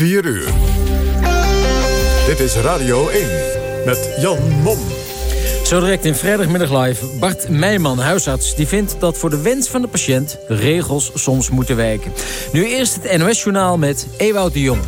4 uur. Dit is Radio 1 met Jan Mom. Zo direct in vrijdagmiddag live. Bart Meijman, huisarts, die vindt dat voor de wens van de patiënt... regels soms moeten wijken. Nu eerst het NOS-journaal met Ewout de Jong.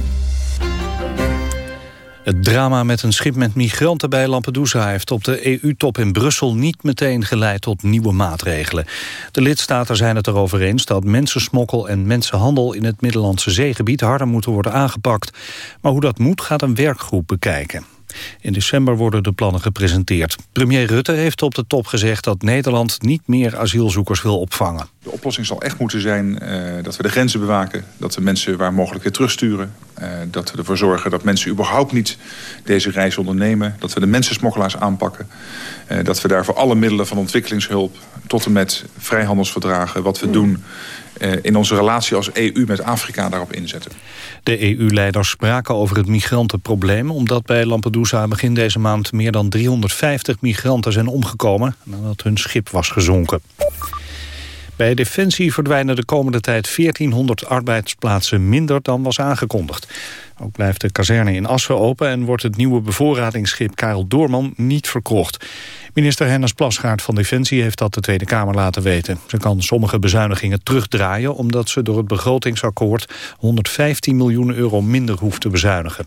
Het drama met een schip met migranten bij Lampedusa heeft op de EU-top in Brussel niet meteen geleid tot nieuwe maatregelen. De lidstaten zijn het erover eens dat mensensmokkel en mensenhandel in het Middellandse zeegebied harder moeten worden aangepakt. Maar hoe dat moet gaat een werkgroep bekijken. In december worden de plannen gepresenteerd. Premier Rutte heeft op de top gezegd dat Nederland niet meer asielzoekers wil opvangen. De oplossing zal echt moeten zijn uh, dat we de grenzen bewaken. Dat we mensen waar mogelijk weer terugsturen. Uh, dat we ervoor zorgen dat mensen überhaupt niet deze reis ondernemen. Dat we de mensensmokkelaars aanpakken. Uh, dat we daarvoor alle middelen van ontwikkelingshulp tot en met vrijhandelsverdragen... wat we doen in onze relatie als EU met Afrika daarop inzetten. De EU-leiders spraken over het migrantenprobleem... omdat bij Lampedusa begin deze maand meer dan 350 migranten zijn omgekomen... nadat hun schip was gezonken. Bij Defensie verdwijnen de komende tijd 1400 arbeidsplaatsen minder dan was aangekondigd. Ook blijft de kazerne in Assen open en wordt het nieuwe bevoorradingsschip Karel Doorman niet verkocht. Minister Hennis Plasgaard van Defensie heeft dat de Tweede Kamer laten weten. Ze kan sommige bezuinigingen terugdraaien omdat ze door het begrotingsakkoord 115 miljoen euro minder hoeft te bezuinigen.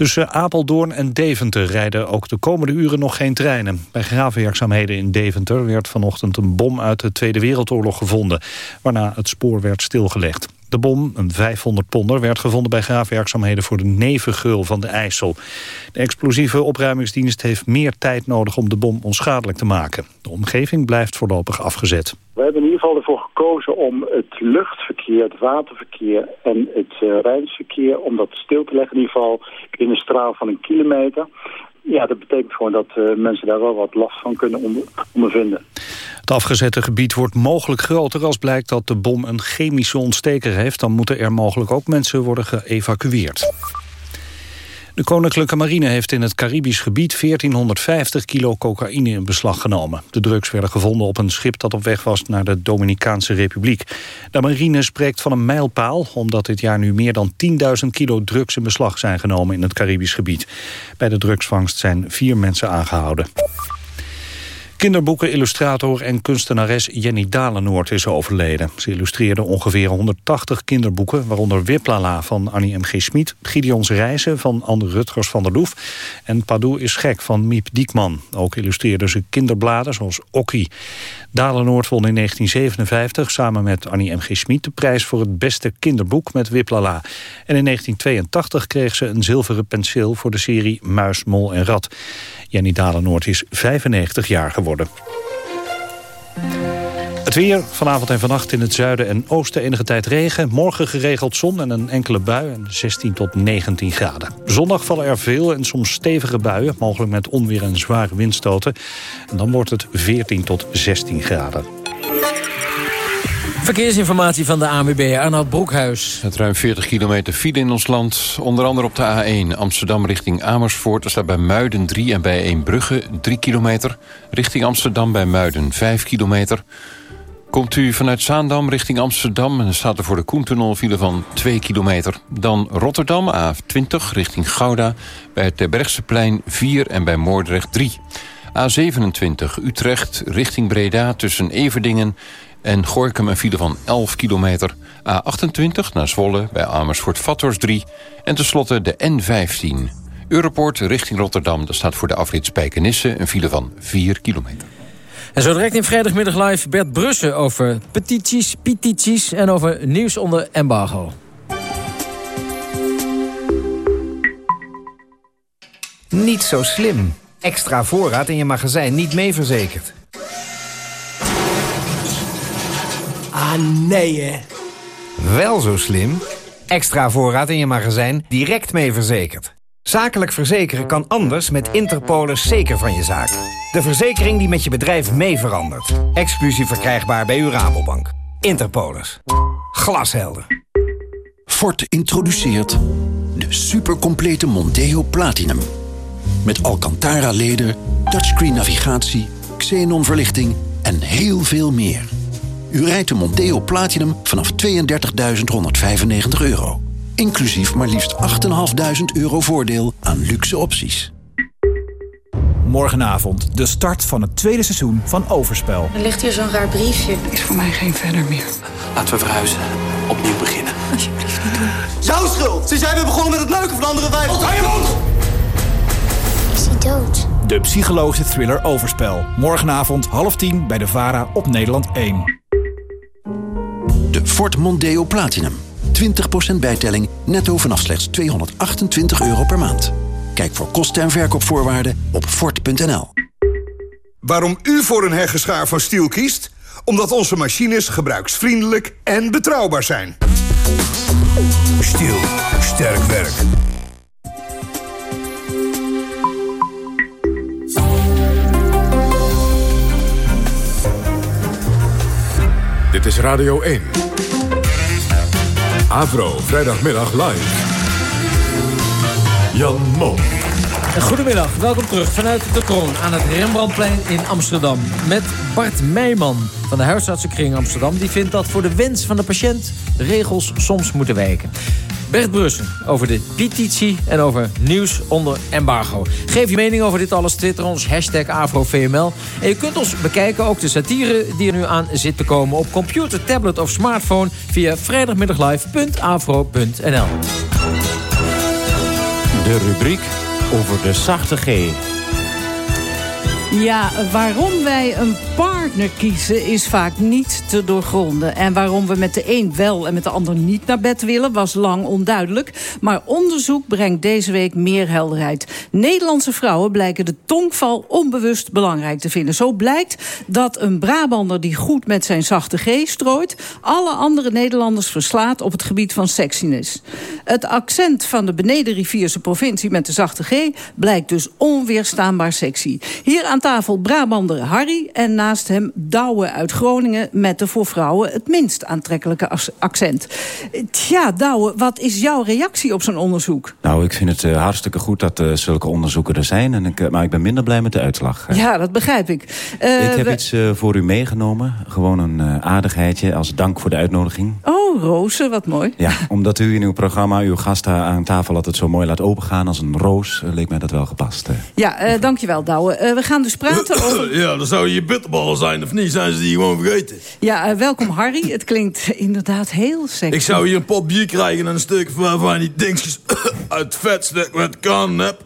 Tussen Apeldoorn en Deventer rijden ook de komende uren nog geen treinen. Bij graafwerkzaamheden in Deventer werd vanochtend een bom uit de Tweede Wereldoorlog gevonden, waarna het spoor werd stilgelegd. De bom, een 500 ponder, werd gevonden bij graafwerkzaamheden voor de Nevengeul van de IJssel. De explosieve opruimingsdienst heeft meer tijd nodig om de bom onschadelijk te maken. De omgeving blijft voorlopig afgezet. We hebben in ieder geval ervoor gekozen om het luchtverkeer, het waterverkeer en het uh, rijdsverkeer... om dat stil te leggen in ieder geval in een straal van een kilometer. Ja, dat betekent gewoon dat uh, mensen daar wel wat last van kunnen onder, ondervinden. Het afgezette gebied wordt mogelijk groter als blijkt dat de bom een chemische ontsteker heeft. Dan moeten er mogelijk ook mensen worden geëvacueerd. De Koninklijke Marine heeft in het Caribisch gebied 1450 kilo cocaïne in beslag genomen. De drugs werden gevonden op een schip dat op weg was naar de Dominicaanse Republiek. De marine spreekt van een mijlpaal, omdat dit jaar nu meer dan 10.000 kilo drugs in beslag zijn genomen in het Caribisch gebied. Bij de drugsvangst zijn vier mensen aangehouden. Kinderboekenillustrator en kunstenares Jenny Dalenoord is overleden. Ze illustreerde ongeveer 180 kinderboeken... waaronder Wiplala van Annie M. G. Schmid... Gideons Reizen van Anne Rutgers van der Loef... en Padoe is gek van Miep Diekman. Ook illustreerde ze kinderbladen zoals Okkie. Dalenoord won in 1957 samen met Annie M. G. Schmid... de prijs voor het beste kinderboek met Wiplala. En in 1982 kreeg ze een zilveren penseel... voor de serie Muis, Mol en Rat. Jenny Dalenoord is 95 jaar geworden. Het weer, vanavond en vannacht in het zuiden en oosten enige tijd regen. Morgen geregeld zon en een enkele bui en 16 tot 19 graden. Zondag vallen er veel en soms stevige buien, mogelijk met onweer en zware windstoten. En dan wordt het 14 tot 16 graden. Verkeersinformatie van de ANWB, Arnoud Broekhuis. Het ruim 40 kilometer file in ons land. Onder andere op de A1 Amsterdam richting Amersfoort. Er staat bij Muiden 3 en bij Eembrugge 3 kilometer. Richting Amsterdam bij Muiden 5 kilometer. Komt u vanuit Zaandam richting Amsterdam... en staat er voor de Koentunnel file van 2 kilometer. Dan Rotterdam, A20, richting Gouda... bij het Terbergseplein 4 en bij Moordrecht 3. A27, Utrecht, richting Breda tussen Everdingen en Gorkum een file van 11 kilometer. A28 naar Zwolle bij Amersfoort-Vathorst 3. En tenslotte de N15. Europoort richting Rotterdam. Daar staat voor de afrit Spijkenisse een file van 4 kilometer. En zo direct in vrijdagmiddag live Bert Brussen over petities, petities... en over nieuws onder embargo. Niet zo slim. Extra voorraad in je magazijn niet mee verzekerd. Ah, nee, hè? Wel zo slim. Extra voorraad in je magazijn direct mee verzekerd. Zakelijk verzekeren kan anders met Interpolis zeker van je zaak. De verzekering die met je bedrijf mee verandert. Exclusief verkrijgbaar bij uw Rabobank. Interpolis. Glashelder. Ford introduceert de supercomplete Monteo Platinum. Met Alcantara leder, touchscreen navigatie, xenon verlichting en heel veel meer. U rijdt de Monteo Platinum vanaf 32.195 euro. Inclusief maar liefst 8.500 euro voordeel aan luxe opties. Morgenavond de start van het tweede seizoen van Overspel. Er ligt hier zo'n raar briefje. Is voor mij geen verder meer. Laten we verhuizen. Opnieuw beginnen. Alsjeblieft niet doen. Jouw schuld! Ze zijn weer begonnen met het neuken van andere wijven. Hou je mond! Is hij dood? De psychologische thriller Overspel. Morgenavond half tien bij de VARA op Nederland 1. De Ford Mondeo Platinum. 20% bijtelling netto vanaf slechts 228 euro per maand. Kijk voor kosten en verkoopvoorwaarden op Ford.nl. Waarom u voor een heggeschaar van Stiel kiest? Omdat onze machines gebruiksvriendelijk en betrouwbaar zijn. Stiel. Sterk werk. Dit is Radio 1. Avro, vrijdagmiddag live. Jan. Goedemiddag, welkom terug vanuit de kroon aan het Rembrandtplein in Amsterdam. Met Bart Meijman van de Huisartsenkring Amsterdam. Die vindt dat voor de wens van de patiënt regels soms moeten wijken. Bert Brussen over de petitie en over nieuws onder embargo. Geef je mening over dit alles, twitter ons, hashtag AfroVML. En je kunt ons bekijken, ook de satire die er nu aan zit te komen... op computer, tablet of smartphone via vrijdagmiddaglive.afro.nl. De rubriek over de zachte G. Ja, waarom wij een partner kiezen is vaak niet te doorgronden. En waarom we met de een wel en met de ander niet naar bed willen... was lang onduidelijk. Maar onderzoek brengt deze week meer helderheid. Nederlandse vrouwen blijken de tongval onbewust belangrijk te vinden. Zo blijkt dat een Brabander die goed met zijn zachte G strooit... alle andere Nederlanders verslaat op het gebied van sexiness. Het accent van de benedenrivierse provincie met de zachte G... blijkt dus onweerstaanbaar sexy. Hier aan tafel Brabander Harry en naast hem Douwe uit Groningen... met de voor vrouwen het minst aantrekkelijke accent. Tja, Douwe, wat is jouw reactie op zo'n onderzoek? Nou, ik vind het uh, hartstikke goed dat uh, zulke onderzoeken er zijn. En ik, uh, maar ik ben minder blij met de uitslag. Ja, dat begrijp ik. ik heb we... iets voor u meegenomen. Gewoon een aardigheidje als dank voor de uitnodiging. Oh, rozen, wat mooi. Ja, omdat u in uw programma uw gasten aan tafel altijd zo mooi laat opengaan als een roos... leek mij dat wel gepast. Ja, dankjewel, Douwe. we gaan dus praten over... Ja, dan zou je bitterballen zijn, of niet? Zijn ze die gewoon vergeten? Ja, uh, welkom Harry. Het klinkt inderdaad heel sexy. Ik zou hier een pot bier krijgen en een stuk van die dingetjes uit vetstuk met kan heb.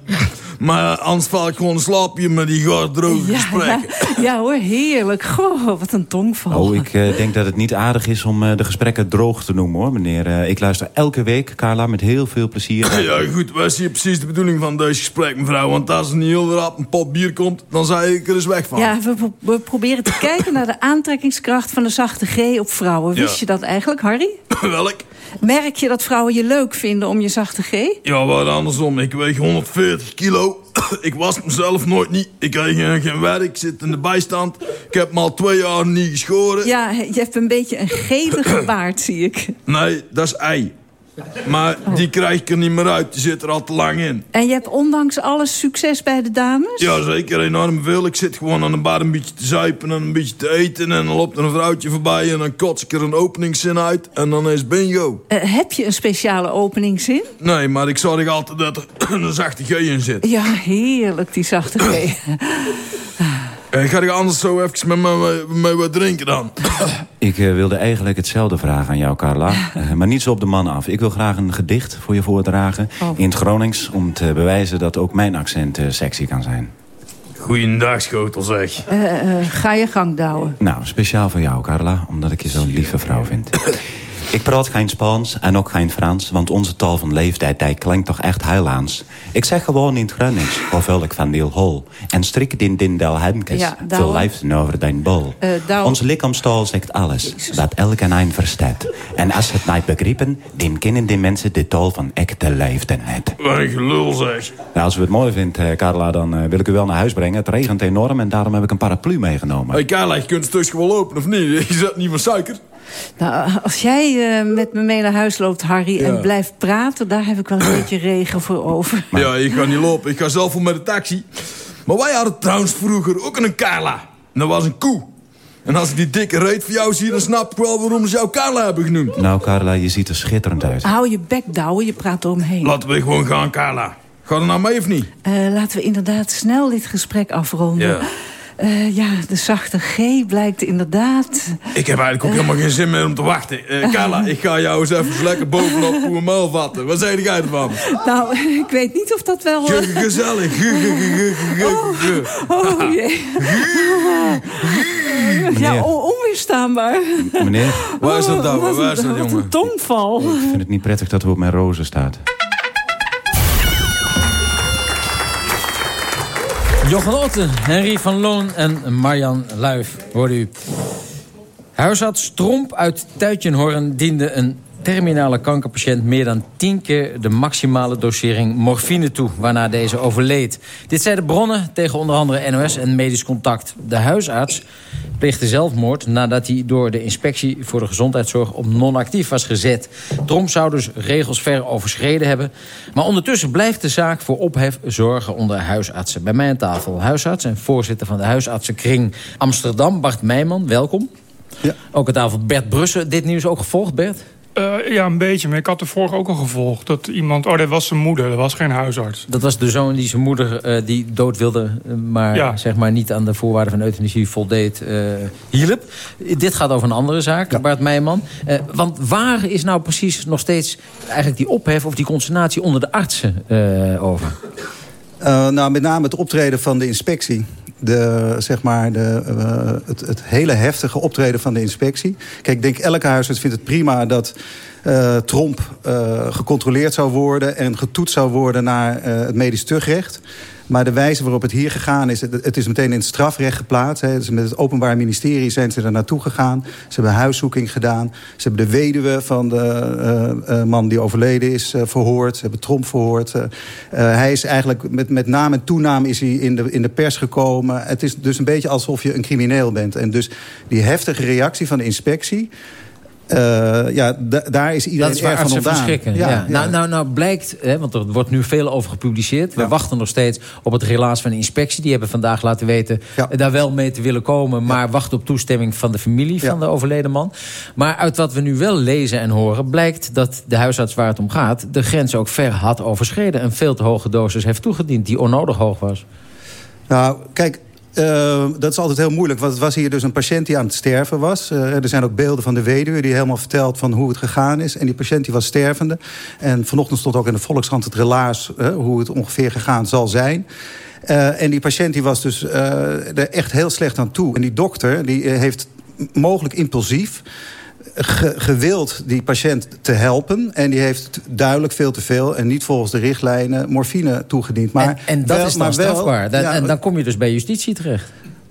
Maar anders val ik gewoon een slaapje met die droge ja, gesprekken. Ja, ja, hoor, heerlijk. Goh, wat een tongval. Oh, ik uh, denk dat het niet aardig is om uh, de gesprekken droog te noemen, hoor, meneer. Uh, ik luister elke week, Carla, met heel veel plezier. Ja, goed. Wat is hier precies de bedoeling van deze gesprek, mevrouw? Want als er niet heel rap een pot bier komt, dan zei ik er eens weg van. Ja, we, we proberen te kijken naar de aantrekkingskracht van de zachte G op vrouwen. Wist ja. je dat eigenlijk, Harry? Welk? Merk je dat vrouwen je leuk vinden om je zachte G? Ja, wat andersom. Ik weeg 140 kilo. ik was mezelf nooit niet. Ik krijg geen werk, ik zit in de bijstand. Ik heb me al twee jaar niet geschoren. Ja, je hebt een beetje een gelige baard, zie ik. Nee, dat is ei. Maar die krijg ik er niet meer uit. Die zit er al te lang in. En je hebt ondanks alles succes bij de dames? Ja, zeker enorm veel. Ik zit gewoon aan de bar een beetje te zuipen en een beetje te eten. En dan loopt er een vrouwtje voorbij en dan kots ik er een openingszin uit. En dan is bingo. Uh, heb je een speciale openingszin? Nee, maar ik zorg altijd dat er een zachte G in zit. Ja, heerlijk, die zachte G. Ik ga er anders zo even met me, met wat drinken dan. Ik uh, wilde eigenlijk hetzelfde vragen aan jou, Carla. Uh, maar niet zo op de man af. Ik wil graag een gedicht voor je voordragen oh. in het Gronings... om te bewijzen dat ook mijn accent uh, sexy kan zijn. Goeiedag, schotel zeg. ga je gang, douwen. Nou, speciaal voor jou, Carla. Omdat ik je zo'n lieve vrouw vind. Ik praat geen Spaans en ook geen Frans, want onze taal van leeftijd klinkt toch echt Heilaans. Ik zeg gewoon in het Gronings, hoeveel ik van deel hol. En strik din din del heimkes, ja, veel over dein bol. Uh, Ons lichaamstaal zegt alles, Jezus. wat elk en een verstaat. En als het niet begrijpen, dan kennen die mensen de taal van echte leefden net. Wat een gelul zeg. Nou, als u het mooi vindt, uh, Carla, dan uh, wil ik u wel naar huis brengen. Het regent enorm en daarom heb ik een paraplu meegenomen. Hey Carla, je kunt het stukje wel lopen, of niet? Je zet niet meer suiker. Nou, als jij uh, met me mee naar huis loopt, Harry, ja. en blijft praten... daar heb ik wel een beetje regen voor over. Maar... Ja, ik ga niet lopen. Ik ga zelf wel met de taxi. Maar wij hadden trouwens vroeger ook een Carla. En dat was een koe. En als ik die dikke reet voor jou zie, dan snap ik wel waarom ze jou Carla hebben genoemd. Nou, Carla, je ziet er schitterend uit. Hou je bek, Douwe, je praat eromheen. Laten we gewoon gaan, Carla. Ga er nou mee of niet? Eh, laten we inderdaad snel dit gesprek afronden. Ja. Eh, ja, de zachte G blijkt inderdaad... Ik heb eigenlijk ook helemaal geen zin meer om te wachten. Eh, Carla, ik ga jou eens even lekker bovenop voor een muil vatten. Wat zei jij ervan? Nou, ik weet niet of dat wel... Ge- Gezellig. Ge- ge- ge- ge- ge- ge- Oh, jee. Ja, on- onweerstaanbaar. Meneer, Waar is dat? Wat een- Waar is dat, wat jongen? een tongval. ik vind het niet prettig dat we op mijn rozen staat. Jochen Otten, Henry van Loon en Marjan Luif, hoorde u. Huisarts Tromp uit Tuitjenhorn diende een terminale kankerpatiënt... meer dan tien keer de maximale dosering morfine toe... waarna deze overleed. Dit zeiden bronnen tegen onder andere NOS en Medisch Contact. De huisarts pleegde zelfmoord nadat hij door de inspectie voor de gezondheidszorg op non-actief was gezet. Tromp zou dus regels ver overschreden hebben. Maar ondertussen blijft de zaak voor ophef zorgen onder huisartsen. Bij mij aan tafel huisarts en voorzitter van de huisartsenkring Amsterdam, Bart Meijman. Welkom. Ja. Ook aan tafel Bert Brussen. Dit nieuws ook gevolgd, Bert? Eh, ja, een beetje. Maar ik had er vorige ook al gevolgd. Dat iemand... Oh, dat was zijn moeder. Dat was geen huisarts. Dat was de zoon die zijn moeder eh, die dood wilde... maar Ja. zeg maar niet aan de voorwaarden van euthanasie voldeed, eh hielp. Dit gaat over een andere zaak, Bart Meijman. Eh, want waar is nou precies nog steeds eigenlijk die ophef... of die consternatie onder de artsen eh, over? Eh, nou, met name het optreden van de inspectie. De, zeg maar de, eh, het, het hele heftige optreden van de inspectie. Kijk, ik denk elke huisarts vindt het prima dat eh, Tromp eh, gecontroleerd zou worden... en getoetst zou worden naar het medisch terugrecht. Maar de wijze waarop het hier gegaan is... het, is meteen in het strafrecht geplaatst. Hè. Dus met het Openbaar Ministerie zijn ze er naartoe gegaan. Ze hebben huiszoeking gedaan. Ze hebben de weduwe van de eh, eh, man die overleden is eh, verhoord. Ze hebben Tromp verhoord. Hij is eigenlijk met, met naam en toenaam is hij in de, in de pers gekomen. Het is dus een beetje alsof je een crimineel bent. En dus die heftige reactie van de inspectie... eh, ja, da- daar is iedereen Dat is waar van ontdaan. Ja, Nou, nou, nou blijkt, hè, want er wordt nu veel over gepubliceerd. We wachten nog steeds op het relaas van de inspectie. Die hebben vandaag laten weten eh, daar wel mee te willen komen... maar wachten op toestemming van de familie van de overleden man. Maar uit wat we nu wel lezen en horen... blijkt dat de huisarts waar het om gaat... de grens ook ver had overschreden... en veel te hoge dosis heeft toegediend die onnodig hoog was. Nou, kijk, eh, dat is altijd heel moeilijk. Want het was hier dus een patiënt die aan het sterven was. Eh, er zijn ook beelden van de weduwe die helemaal vertelt van hoe het gegaan is. En die patiënt die was stervende. En vanochtend stond ook in de Volkskrant het relaas eh, hoe het ongeveer gegaan zal zijn. Eh, en die patiënt die was dus er echt heel slecht aan toe. En die dokter die heeft mogelijk impulsief ge- gewild die patiënt te helpen. En die heeft duidelijk veel te veel... en niet volgens de richtlijnen morfine toegediend. Maar en en dat wel- is dan maar wel- strafbaar. Dan, ja, en dan kom je dus bij justitie terecht.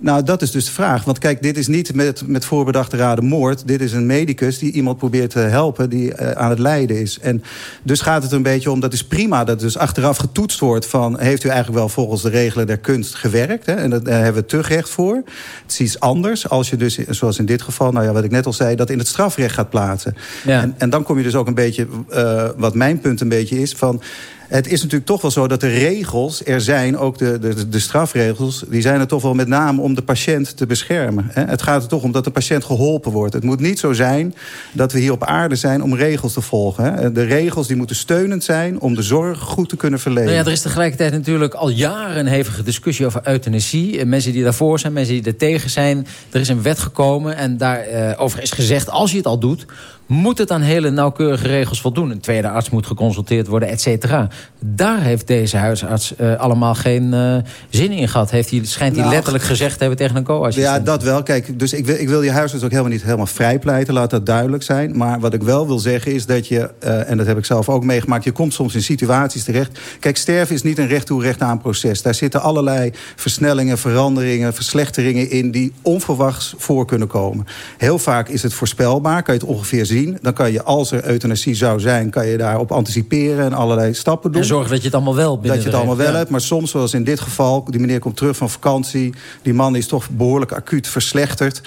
Nou, dat is dus de vraag. Want kijk, dit is niet met, met voorbedachte raden moord. Dit is een medicus die iemand probeert te helpen... die eh, aan het lijden is. En dus gaat het een beetje om... dat is prima dat dus achteraf getoetst wordt van... heeft u eigenlijk wel volgens de regelen der kunst gewerkt? Hè? En dat- daar hebben we terugrecht voor. Het is iets anders als je dus, zoals in dit geval... nou ja, wat ik net al zei, dat in het strafrecht gaat plaatsen. Ja. En, en dan kom je dus ook een beetje... eh, wat mijn punt een beetje is van... Het is natuurlijk toch wel zo dat de regels er zijn, ook de, de, de strafregels... die zijn er toch wel met name om de patiënt te beschermen. Hè? Het gaat er toch om dat de patiënt geholpen wordt. Het moet niet zo zijn dat we hier op aarde zijn om regels te volgen. Hè? De regels die moeten steunend zijn om de zorg goed te kunnen verlenen. Nou ja, er is tegelijkertijd natuurlijk al jaren een hevige discussie over euthanasie. Eh, Mensen die daarvoor zijn, mensen die er tegen zijn. Er is een wet gekomen en daarover over is gezegd... als je het al doet, moet het aan hele nauwkeurige regels voldoen. Een tweede arts moet geconsulteerd worden, et cetera. Daar heeft deze huisarts eh, allemaal geen eh, zin in gehad. Heeft hij, schijnt hij Nou, letterlijk gezegd te hebben tegen een co-assistent. Ja, dat wel. Kijk, dus ik wil, ik wil die huisarts ook helemaal niet helemaal vrijpleiten. Laat dat duidelijk zijn. Maar wat ik wel wil zeggen is dat je... eh, en dat heb ik zelf ook meegemaakt... je komt soms in situaties terecht. Kijk, sterven is niet een recht toe recht aan proces. Daar zitten allerlei versnellingen, veranderingen, verslechteringen in... die onverwachts voor kunnen komen. Heel vaak is het voorspelbaar. Kan je het ongeveer zien. Dan kan je, als er euthanasie zou zijn... kan je daarop anticiperen en allerlei stappen doen. En zorgen dat je het allemaal wel binnen Dat je het allemaal wel hebt. Maar soms, zoals in dit geval, die meneer komt terug van vakantie. Die man is toch behoorlijk acuut verslechterd.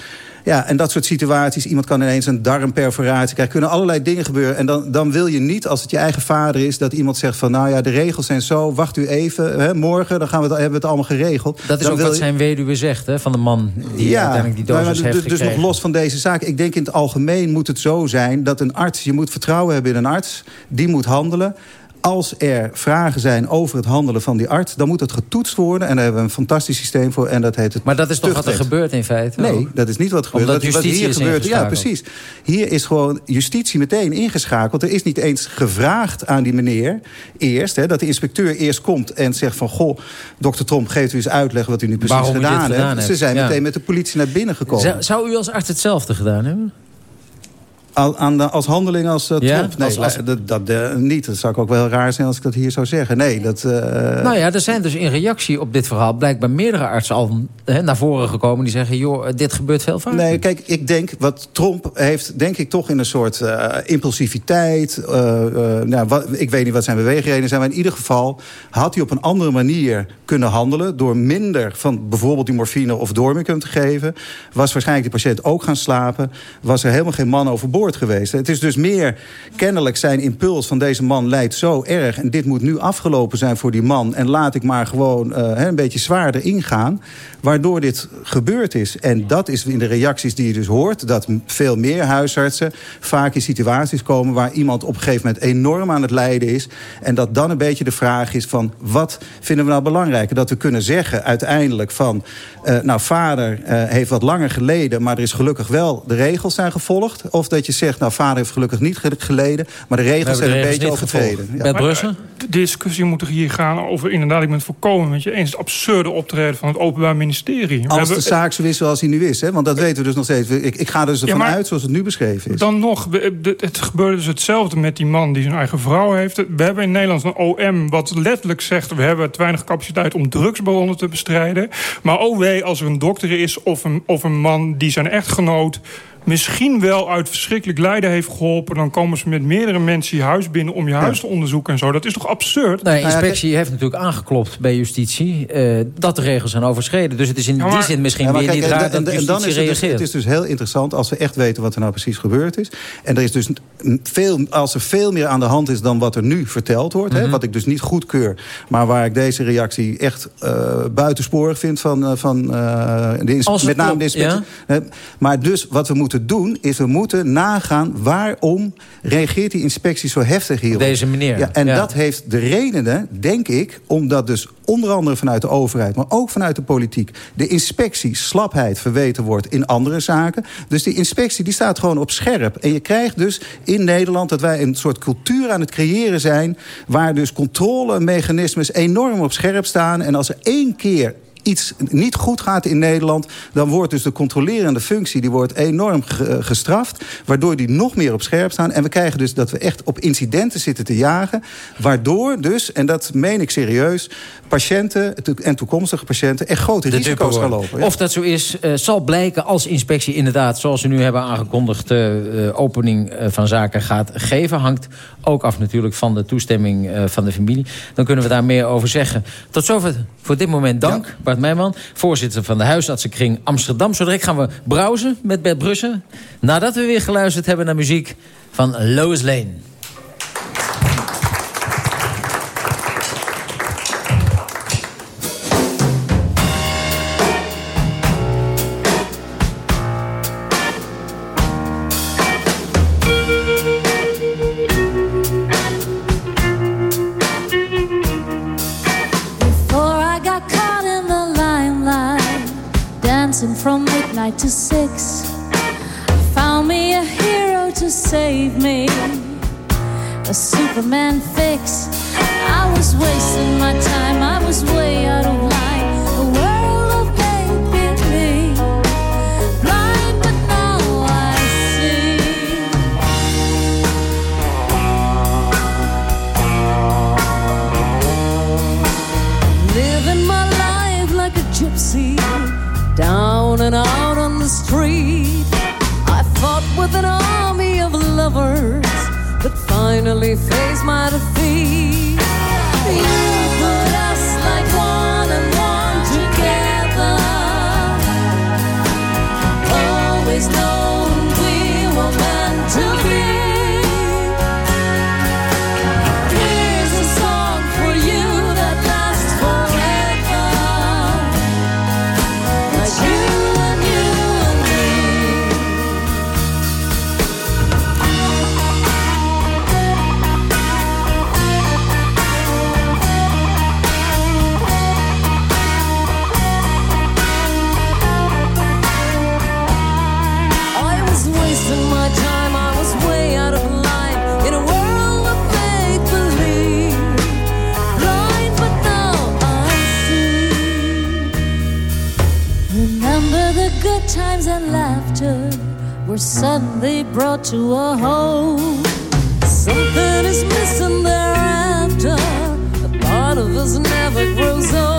Ja, en dat soort situaties. Iemand kan ineens een darmperforatie krijgen. kunnen allerlei dingen gebeuren. En dan, dan wil je niet, als het je eigen vader is... dat iemand zegt van, nou ja, de regels zijn zo. Wacht u even, hè, morgen dan gaan we het, hebben we het allemaal geregeld. Dat is dan ook wat je- zijn weduwe zegt, hè, van de man die ja, uiteindelijk die dosis maar heeft dus, dus nog gekregen. los van deze zaak. Ik denk in het algemeen moet het zo zijn dat een arts... je moet vertrouwen hebben in een arts, die moet handelen. Als er vragen zijn over het handelen van die arts... dan moet het getoetst worden. En daar hebben we een fantastisch systeem voor. En dat heet het Maar dat is toch wat er gebeurt in feite? Nee, dat is niet wat er gebeurt. Omdat Wat- wat justitie hier is gebeurt, ja, precies. Hier is gewoon justitie meteen ingeschakeld. Er is niet eens gevraagd aan die meneer eerst... Hè, dat de inspecteur eerst komt en zegt van... goh, dokter Tromp, geeft u eens uitleg wat u nu precies Waarom u dit gedaan, hebt. Ze zijn Ja. meteen met de politie naar binnen gekomen. Zou, zou u als arts hetzelfde gedaan hebben? Al, aan de, als handeling als uh, Ja, Trump? Nee, als- als- dat, dat eh, niet. Dat zou ik ook wel raar zijn als ik dat hier zou zeggen. Nee, dat... eh, nou ja, er zijn dus in reactie op dit verhaal... blijkbaar meerdere artsen al hè, naar voren gekomen... die zeggen, joh, dit gebeurt veel vaker. Nee, kijk, ik denk wat Trump heeft, denk ik toch in een soort impulsiviteit. nou, wat, ik weet niet wat zijn beweegredenen zijn, maar in ieder geval had hij op een andere manier kunnen handelen. Door minder van bijvoorbeeld die morfine of dormicum te geven. Was waarschijnlijk de patiënt ook gaan slapen. Was er helemaal geen man overboord geweest. Het is dus meer kennelijk zijn impuls van deze man leidt zo erg. En dit moet nu afgelopen zijn voor die man. En laat ik maar gewoon eh, een beetje zwaarder ingaan. Waardoor dit gebeurd is. En dat is in de reacties die je dus hoort. Dat veel meer huisartsen vaak in situaties komen... waar iemand op een gegeven moment enorm aan het lijden is. En dat dan een beetje de vraag is van... wat vinden we nou belangrijker? Dat we kunnen zeggen uiteindelijk van... eh, nou, vader eh, heeft wat langer geleden... maar er is gelukkig wel de regels zijn gevolgd. Of dat je zegt, nou, vader heeft gelukkig niet ge- geleden... maar de regels zijn een beetje overtreden. Ja. Maar, eh, De discussie moet er hier gaan over inderdaad, ik ben het voorkomen met je eens, het absurde optreden van het Openbaar Ministerie. We Als hebben- de zaak zo is zoals hij nu is. Hè? Want dat weten we dus nog steeds. Ik, ik ga er dus ervan uit zoals het nu beschreven is. Dan nog, de- het gebeurde dus hetzelfde met die man die zijn eigen vrouw heeft. We hebben in Nederland een OM wat letterlijk zegt... we hebben te weinig capaciteit om drugsbaronnen te bestrijden. Maar oh wee, als er een dokter is of een, of een man die zijn echtgenoot... misschien wel uit verschrikkelijk lijden heeft geholpen... dan komen ze met meerdere mensen je huis binnen om je huis te onderzoeken en zo. Dat is toch absurd? Nee, inspectie heeft natuurlijk aangeklopt bij justitie... eh, dat de regels zijn overschreden. Dus het is in Ja, die zin misschien Ja, maar weer kijk, niet en- raar en- dat en dan justitie is het, dus, reageert. het is dus heel interessant als we echt weten wat er nou precies gebeurd is. En er is dus veel, als er veel meer aan de hand is dan wat er nu verteld wordt. Mhm. hè, wat ik dus niet goedkeur. Maar waar ik deze reactie echt eh, buitensporig vind van, eh, van eh, de met name de inspectie. Hè, Maar dus wat we moeten doen is we moeten nagaan waarom reageert die inspectie zo heftig hierop. Deze meneer, Ja, en ja. dat heeft de redenen, denk ik, omdat dus onder andere vanuit de overheid, maar ook vanuit de politiek, de inspectie slapheid verweten wordt in andere zaken. Dus die inspectie die staat gewoon op scherp. En je krijgt dus in Nederland dat wij een soort cultuur aan het creëren zijn, waar dus controlemechanismes enorm op scherp staan. En als er één keer iets niet goed gaat in Nederland... dan wordt dus de controlerende functie die wordt enorm ge- gestraft... waardoor die nog meer op scherp staan. En we krijgen dus dat we echt op incidenten zitten te jagen... waardoor dus, en dat meen ik serieus... patiënten en toekomstige patiënten echt grote de risico's gaan lopen. Ja. Of dat zo is, eh, zal blijken als inspectie inderdaad... zoals ze nu hebben aangekondigd, eh, eh, opening eh, van zaken gaat geven. Hangt ook af natuurlijk van de toestemming eh, van de familie. Dan kunnen we daar meer over zeggen. Tot zover voor dit moment dank. Meijman, voorzitter van de huisartsenkring Amsterdam. Zo direct gaan we browsen met Bert Brussen. Nadat we weer geluisterd hebben naar muziek van Lois Lane. To six, found me a hero to save me, a Superman fix. I was wasting my time, I was way out of line. Down and out on the street. I fought with an army of lovers, but finally faced my defeat. Were suddenly brought to a halt. Something is missing thereafter. A part of us never grows old.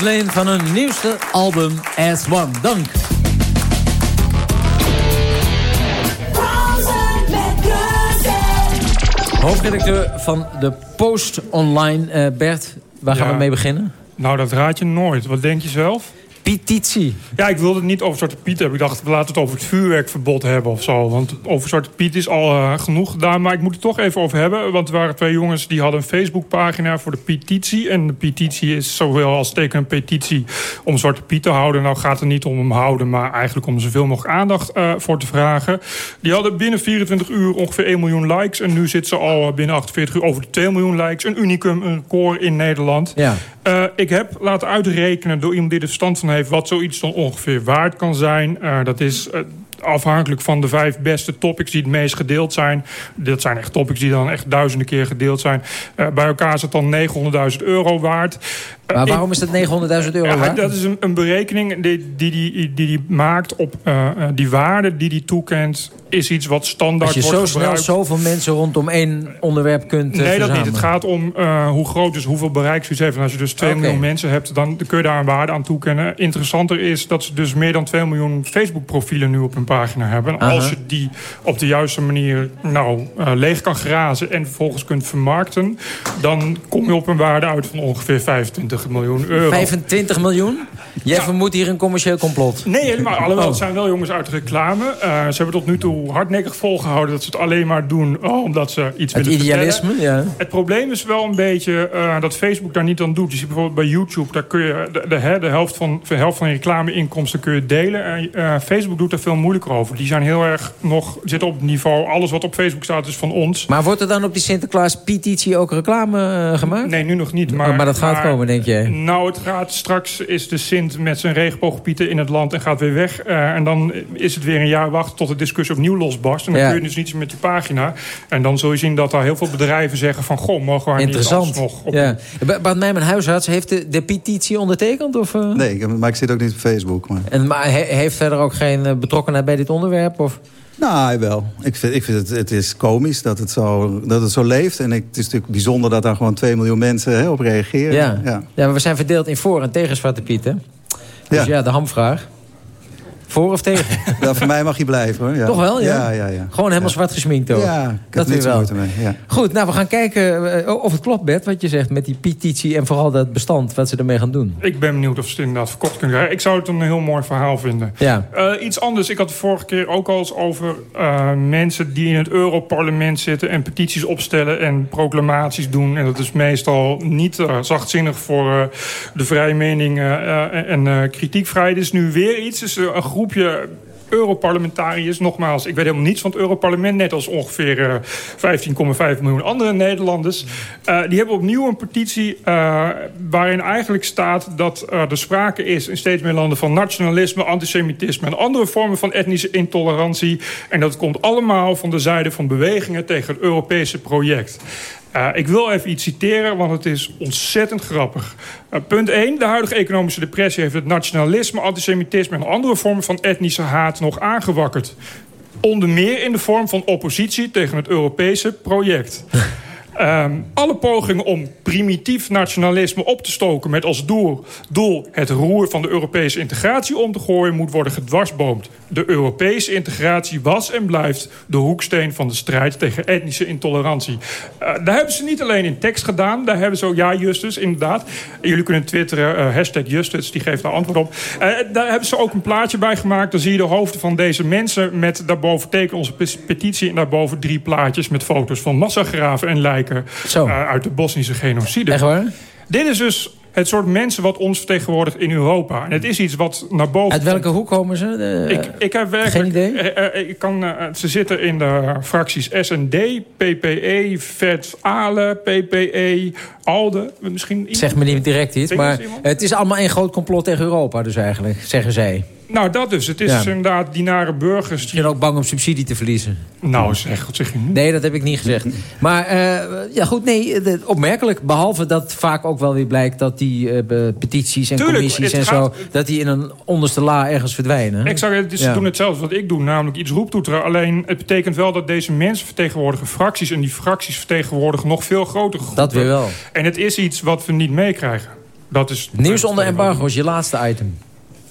Lane van hun nieuwste album As One. Dank. Hoofdredacteur van de Post Online. Eh, Bert, waar gaan Ja. we mee beginnen? Nou, dat raad je nooit. Wat denk je zelf? Petitie. Ja, ik wilde het niet over Zwarte Piet hebben. Ik dacht, we laten het over het vuurwerkverbod hebben of zo. Want over Zwarte Piet is al eh, genoeg gedaan. Maar ik moet het toch even over hebben. Want er waren twee jongens die hadden een Facebookpagina voor de petitie. En de petitie is zowel als teken een petitie om Zwarte Piet te houden. Nou gaat het niet om hem houden, maar eigenlijk om zoveel mogelijk aandacht eh, voor te vragen. Die hadden binnen 24 uur ongeveer 1 miljoen likes. En nu zit ze al eh, binnen 48 uur over de 2 miljoen likes. Een unicum, een record in Nederland. Ja. Eh, ik heb laten uitrekenen door iemand die er verstand van heeft... wat zoiets dan ongeveer waard kan zijn. Eh, dat is eh, afhankelijk van de vijf beste topics die het meest gedeeld zijn. Dat zijn echt topics die dan echt duizenden keer gedeeld zijn. Bij elkaar is het dan 900.000 euro waard. Maar waarom is dat 900.000 euro ja, dat is een, een berekening die die, die, die die maakt op eh, eh, die waarde die die toekent... is iets wat standaard Als je wordt zo snel gebruikt. zoveel mensen rondom één onderwerp kunt eh, Nee, dat niet. Het gaat om hoe groot is, hoeveel bereik zoiets heeft. En als je dus 2 Oké. miljoen mensen hebt, dan kun je daar een waarde aan toekennen. Interessanter is dat ze dus meer dan 2 miljoen Facebook-profielen nu op hun pagina hebben. Als je die op de juiste manier nou, leeg kan grazen en vervolgens kunt vermarkten... dan kom je op een waarde uit van ongeveer 25 miljoen euro. 25 miljoen? Jij vermoedt hier een commercieel complot. Nee, helemaal. Alhoewel, Oh. het zijn wel jongens uit de reclame. Eh, ze hebben tot nu toe hardnekkig volgehouden dat ze het alleen maar doen... oh, omdat ze iets Het willen idealisme, vertellen. ja. Het probleem is wel een beetje eh, dat Facebook daar niet aan doet. Je ziet bijvoorbeeld bij YouTube, daar kun je de, de, helft van de helft van je reclameinkomsten kun je delen. En eh, Facebook doet daar veel moeilijker over. Die zijn heel erg nog zitten op het niveau. Alles wat op Facebook staat is van ons. Maar wordt er dan op die Sinterklaas-petitie ook reclame gemaakt? Nee, nu nog niet. Maar, Oh, maar dat gaat komen, denk je? Nou, het gaat straks is de Sint met zijn regenboogpieten in het land en gaat weer weg. Eh, en dan is het weer een jaar wachten tot de discussie opnieuw losbarst. En dan Ja. kun je dus niets met je pagina. En dan zul je zien dat daar heel veel bedrijven zeggen van... goh, mogen we niet Interessant. alsnog op Ja. Bart Meijman, huisarts, heeft de, de petitie ondertekend? Of, eh? Nee, maar ik zit ook niet op Facebook. Maar... En, maar he- heeft verder ook geen eh, betrokkenheid bij dit onderwerp? Of? Nou, wel. Ik vind, ik vind het, het is komisch dat het, zo, dat het zo leeft. En ik, het is natuurlijk bijzonder dat daar gewoon 2 miljoen mensen hè, op reageren. Ja. ja. Ja. maar we zijn verdeeld in voor- en tegen Zwarte Piet, hè? Dus ja, Ja. de hamvraag. Voor of tegen? Nou, voor mij mag hij blijven hoor. Ja. Toch wel, ja? Ja, ja, ja. Gewoon helemaal zwart gesminkt ook. Ja, ik dat weer wel. mee. Ja. Goed, nou we gaan kijken eh, of het klopt, Bert, wat je zegt met die petitie en vooral dat bestand, wat ze ermee gaan doen. Ik ben benieuwd of ze het inderdaad verkocht kunnen krijgen. Ik zou het een heel mooi verhaal vinden. Ja. Eh, iets anders. Ik had de vorige keer ook al eens over eh, mensen die in het Europarlement zitten... en petities opstellen en proclamaties doen. En dat is meestal niet zachtzinnig voor eh, de vrije mening en eh, kritiekvrijheid. Dit is nu weer iets. Het is eh, een groepje... Europarlementariërs, nogmaals, ik weet helemaal niets van het Europarlement... net als ongeveer eh, 15,5 miljoen andere Nederlanders. Eh, die hebben opnieuw een petitie eh, waarin eigenlijk staat... dat eh, er sprake is in steeds meer landen van nationalisme, antisemitisme... en andere vormen van etnische intolerantie. En dat komt allemaal van de zijde van bewegingen tegen het Europese project. Uh, ik wil even iets citeren, want het is ontzettend grappig. Uh, punt 1. De huidige economische depressie heeft het nationalisme, antisemitisme... en andere vormen van etnische haat nog aangewakkerd. Onder meer in de vorm van oppositie tegen het Europese project. Um, alle pogingen om primitief nationalisme op te stoken... met als doel, doel het roer van de Europese integratie om te gooien... moet worden gedwarsboomd. De Europese integratie was en blijft de hoeksteen van de strijd... tegen etnische intolerantie. Uh, daar hebben ze niet alleen in tekst gedaan. Daar hebben ze ook, ja Justus, inderdaad. Jullie kunnen twitteren, uh, hashtag Justus, die geeft daar antwoord op. Uh, daar hebben ze ook een plaatje bij gemaakt. Dan zie je de hoofden van deze mensen... met daarboven teken onze petitie... en daarboven drie plaatjes met foto's van massagraven en lijken uh, uit de Bosnische genocide. Echt waar? Dit is dus het soort mensen wat ons vertegenwoordigt in Europa. En het is iets wat naar boven... Uit welke hoek komen ze? De... Ik, ik heb werkelijk... Geen idee? Uh, uh, ik kan, ze zitten in de fracties SND, PPE, VET, ALE, PPE, ALDE. Misschien zeg me niet direct iets, maar het is allemaal een groot complot tegen Europa dus eigenlijk, zeggen zij. Nou, dat dus. Het is ja. inderdaad die nare burgers... Die... zijn ook bang om subsidie te verliezen. Nou, zeg, wat zeg je nu? Nee, dat heb ik niet gezegd. Maar uh, ja, goed, nee, opmerkelijk. Behalve dat vaak ook wel weer blijkt dat die uh, petities en Tuurlijk, commissies en gaat... zo... dat die in een onderste la ergens verdwijnen. Het is, ja. ze doen hetzelfde wat ik doe, namelijk iets roeptoeteren. Alleen, het betekent wel dat deze mensen vertegenwoordigen fracties... en die fracties vertegenwoordigen nog veel grotere groepen. Dat weer wel. En het is iets wat we niet meekrijgen. Dat is Nieuws onder embargo is je laatste item.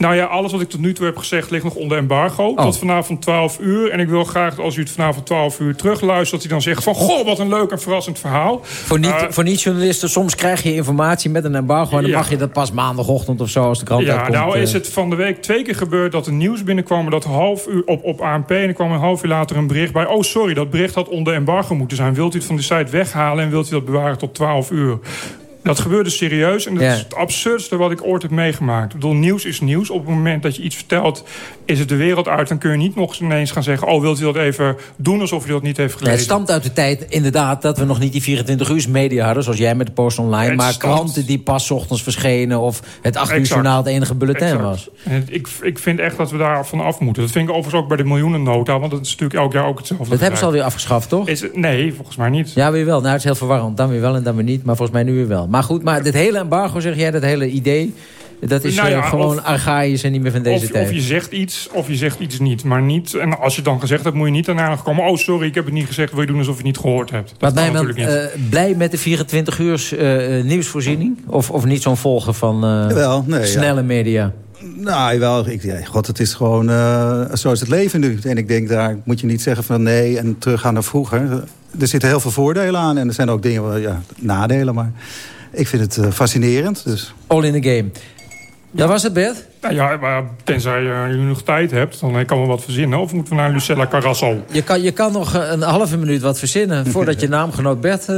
Nou ja, alles wat ik tot nu toe heb gezegd ligt nog onder embargo. Oh. Tot vanavond 12 uur. En ik wil graag dat als u het vanavond 12 uur terugluistert... dat u dan zegt van, goh, wat een leuk en verrassend verhaal. Voor niet-journalisten, uh, niet soms krijg je informatie met een embargo... en dan ja. mag je dat pas maandagochtend of zo als de krant ja, uitkomt. Ja, nou is het van de week twee keer gebeurd dat er nieuws binnenkwam... dat half uur op, op ANP en er kwam een half uur later een bericht bij... oh, sorry, dat bericht had onder embargo moeten zijn. Wilt u het van de site weghalen en wilt u dat bewaren tot 12 uur? Dat gebeurde serieus en dat ja. is het absurdste wat ik ooit heb meegemaakt. Ik bedoel, nieuws is nieuws. Op het moment dat je iets vertelt, is het de wereld uit. Dan kun je niet nog ineens gaan zeggen... oh, wilt u dat even doen alsof u dat niet heeft gelezen? Ja, het stamt uit de tijd, inderdaad, dat we nog niet die 24 uur media hadden... zoals jij met de Post Online. Het maar stamt. kranten die pas ochtends verschenen... of het 8 uur journaal het enige bulletin exact. was. En ik, ik vind echt dat we daar van af moeten. Dat vind ik overigens ook bij de miljoenennota. Want dat is natuurlijk elk jaar ook hetzelfde. Dat hebben ze alweer afgeschaft, toch? Is, nee, volgens mij niet. Ja, weer wel. Nou, het is heel verwarrend. Dan weer wel en dan weer niet. Maar volgens mij nu weer wel. Maar goed, maar dit hele embargo, zeg jij, dat hele idee... Dat is Nou ja, uh, gewoon of- archaïs en niet meer van deze Of, tijd. of je zegt iets, of je zegt iets niet. Maar niet, en als je het dan gezegd hebt, moet je niet daarna nog komen... oh, sorry, ik heb het niet gezegd, wil je doen alsof je het niet gehoord hebt. Dat niet. eh, blij met de 24 uur uh, nieuwsvoorziening? Of, of niet zo'n volgen van eh, Jawel, nee, ja. snelle media? Nou, wel. Ik, ja, God, het is gewoon... eh, zo is het leven nu. En ik denk, daar moet je niet zeggen van nee en teruggaan naar vroeger. Er zitten heel veel voordelen aan. En er zijn ook dingen, wel, ja, nadelen. Maar ik vind het eh, fascinerend. Dus. All in the game. Dat was het, Bert? Nou ja, maar tenzij uh, jullie nog tijd hebt, dan eh, kan we wat verzinnen. Of moeten we naar Lucella Carrasso? Je kan, je kan nog eh, een halve minuut wat verzinnen... voordat je naamgenoot Bert uh,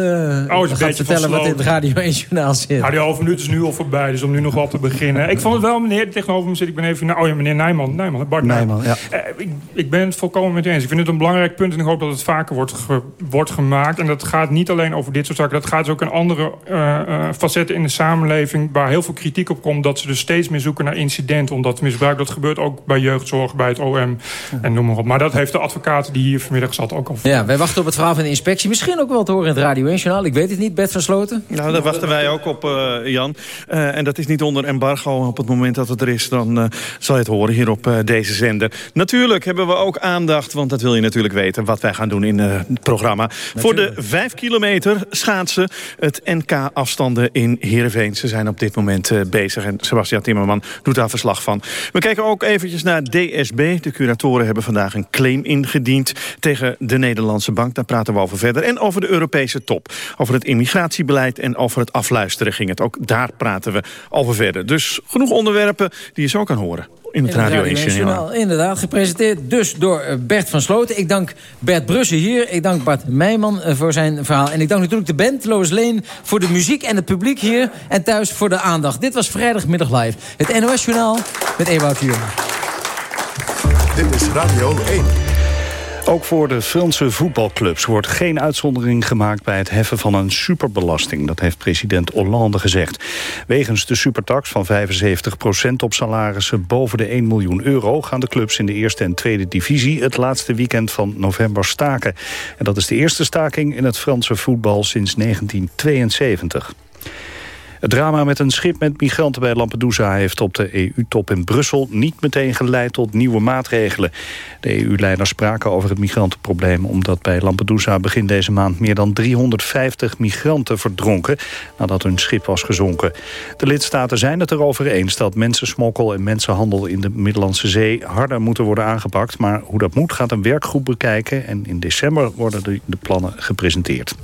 Oh, gaat vertellen wat in het Radio 1-journaal zit. Nou, die halve minuut is nu al voorbij, dus om nu nog wat te beginnen. Ik vond het wel, meneer, tegenover me zit, ik ben even... Nou, oh ja, meneer Nijman, Nijman Bart Nijman. Nijman, ja. Ik, ik ben het volkomen met u eens. Ik vind het een belangrijk punt en ik hoop dat het vaker wordt, ge- wordt gemaakt. En dat gaat niet alleen over dit soort zaken. Dat gaat dus ook in andere eh, eh, facetten in de samenleving... waar heel veel kritiek op komt, dat ze dus steeds meer zoeken naar incidenten... om dat te misbruiken. Dat gebeurt ook bij jeugdzorg, bij het OM en noem maar op. Maar dat heeft de advocaat die hier vanmiddag zat ook al Ja, wij wachten op het verhaal van de inspectie. Misschien ook wel te horen in het Radio 1-journaal. Ik weet het niet, Bert van Sloten. Nou, daar wachten wij ook op, eh, Jan. Eh, en dat is niet onder embargo. Op het moment dat het er is, dan eh, zal je het horen hier op eh, deze zender. Natuurlijk hebben we ook aandacht, want dat wil je natuurlijk weten... wat wij gaan doen in eh, het programma. Voor de vijf kilometer schaatsen het NK-afstanden in Heerenveen. Ze zijn op dit moment eh, bezig en Sebastian Timmerman doet daar verslag van. We kijken ook eventjes naar DSB. De curatoren hebben vandaag een claim ingediend tegen de Nederlandse bank. Daar praten we over verder. En over de Europese top. Over het immigratiebeleid en over het afluisteren ging het. Ook daar praten we over verder. Dus genoeg onderwerpen die je zo kan horen in het Radio 1 Journaal. Inderdaad, gepresenteerd dus door eh, Bert van Sloten. Ik dank Bert Brussen hier. Ik dank Bart Meijman eh, voor zijn verhaal. En ik dank natuurlijk de band, Lois Leen, voor de muziek en het publiek hier. En thuis voor de aandacht. Dit was vrijdagmiddag live. Het NOS Journaal met Ewout Jurgen. Dit is Radio 1. Ook voor de Franse voetbalclubs wordt geen uitzondering gemaakt... bij het heffen van een superbelasting. Dat heeft president Hollande gezegd. Wegens de supertax van 75% op salarissen boven de 1 miljoen euro... gaan de clubs in de eerste en tweede divisie... het laatste weekend van november staken. En dat is de eerste staking in het Franse voetbal sinds 1972. Het drama met een schip met migranten bij Lampedusa... heeft op de EU-top in Brussel niet meteen geleid tot nieuwe maatregelen. De EU-leiders spraken over het migrantenprobleem... omdat bij Lampedusa begin deze maand meer dan 350 migranten verdronken... nadat hun schip was gezonken. De lidstaten zijn het erover eens dat mensensmokkel en mensenhandel... in de Middellandse Zee harder moeten worden aangepakt. Maar hoe dat moet gaat een werkgroep bekijken... en in december worden de, plannen gepresenteerd.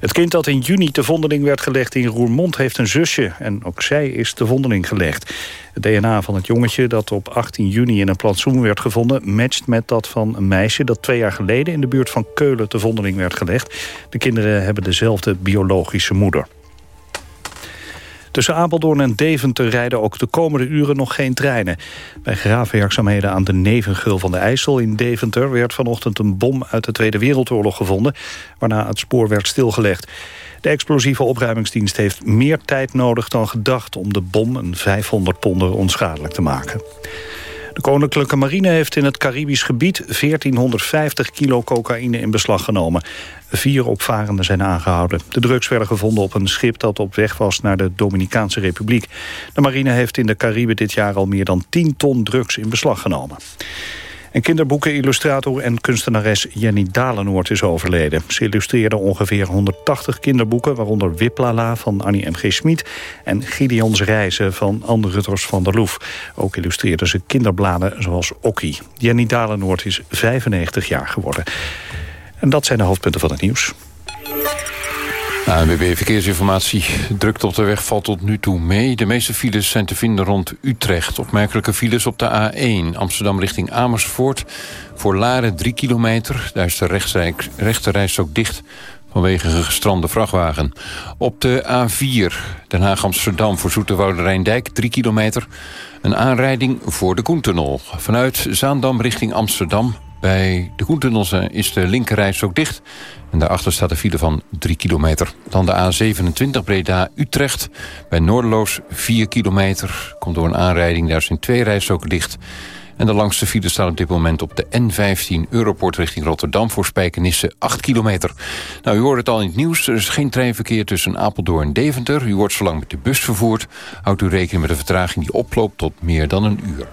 Het kind dat in juni te vondeling werd gelegd in Roermond heeft een zusje. En ook zij is te vondeling gelegd. Het DNA van het jongetje dat op 18 juni in een plantsoen werd gevonden... matcht met dat van een meisje dat twee jaar geleden... in de buurt van Keulen te vondeling werd gelegd. De kinderen hebben dezelfde biologische moeder. Tussen Apeldoorn en Deventer rijden ook de komende uren nog geen treinen. Bij graafwerkzaamheden aan de Nevengul van de IJssel in Deventer... werd vanochtend een bom uit de Tweede Wereldoorlog gevonden... waarna het spoor werd stilgelegd. De explosieve opruimingsdienst heeft meer tijd nodig dan gedacht... om de bom, een 500 ponder, onschadelijk te maken. De Koninklijke Marine heeft in het Caribisch gebied 1450 kilo cocaïne in beslag genomen. Vier opvarenden zijn aangehouden. De drugs werden gevonden op een schip dat op weg was naar de Dominicaanse Republiek. De marine heeft in de Cariben dit jaar al meer dan 10 ton drugs in beslag genomen. En kinderboekenillustrator en kunstenares Jenny Dalenoord is overleden. Ze illustreerde ongeveer 180 kinderboeken... waaronder Wiplala van Annie M.G. Schmid... en Gideons Reizen van Anne Rutters van der Loef. Ook illustreerde ze kinderbladen zoals Okkie. Jenny Dalenoord is 95 jaar geworden. En dat zijn de hoofdpunten van het nieuws. ANWB Verkeersinformatie. Drukt op de weg valt tot nu toe mee. De meeste files zijn te vinden rond Utrecht. Opmerkelijke files op de A1. Amsterdam richting Amersfoort. Voor Laren 3 kilometer. Daar is de rechterreis ook dicht vanwege een gestrande vrachtwagen. Op de A4 Den Haag-Amsterdam voor Zoeterwoude Rijndijk 3 kilometer. Een aanrijding voor de Koentunnel. Vanuit Zaandam richting Amsterdam bij de Koentunnel is de linkerreis ook dicht. En daarachter staat een file van 3 kilometer. Dan de A27 Breda-Utrecht. Bij Noorderloos 4 kilometer. Komt door een aanrijding, daar zijn twee rijstroken dicht. En de langste file staat op dit moment op de N15 Europort richting Rotterdam... voor Spijkenisse 8 kilometer. Nou, u hoort het al in het nieuws. Er is geen treinverkeer tussen Apeldoorn en Deventer. U wordt zolang met de bus vervoerd. Houdt u rekening met een vertraging die oploopt tot meer dan een uur.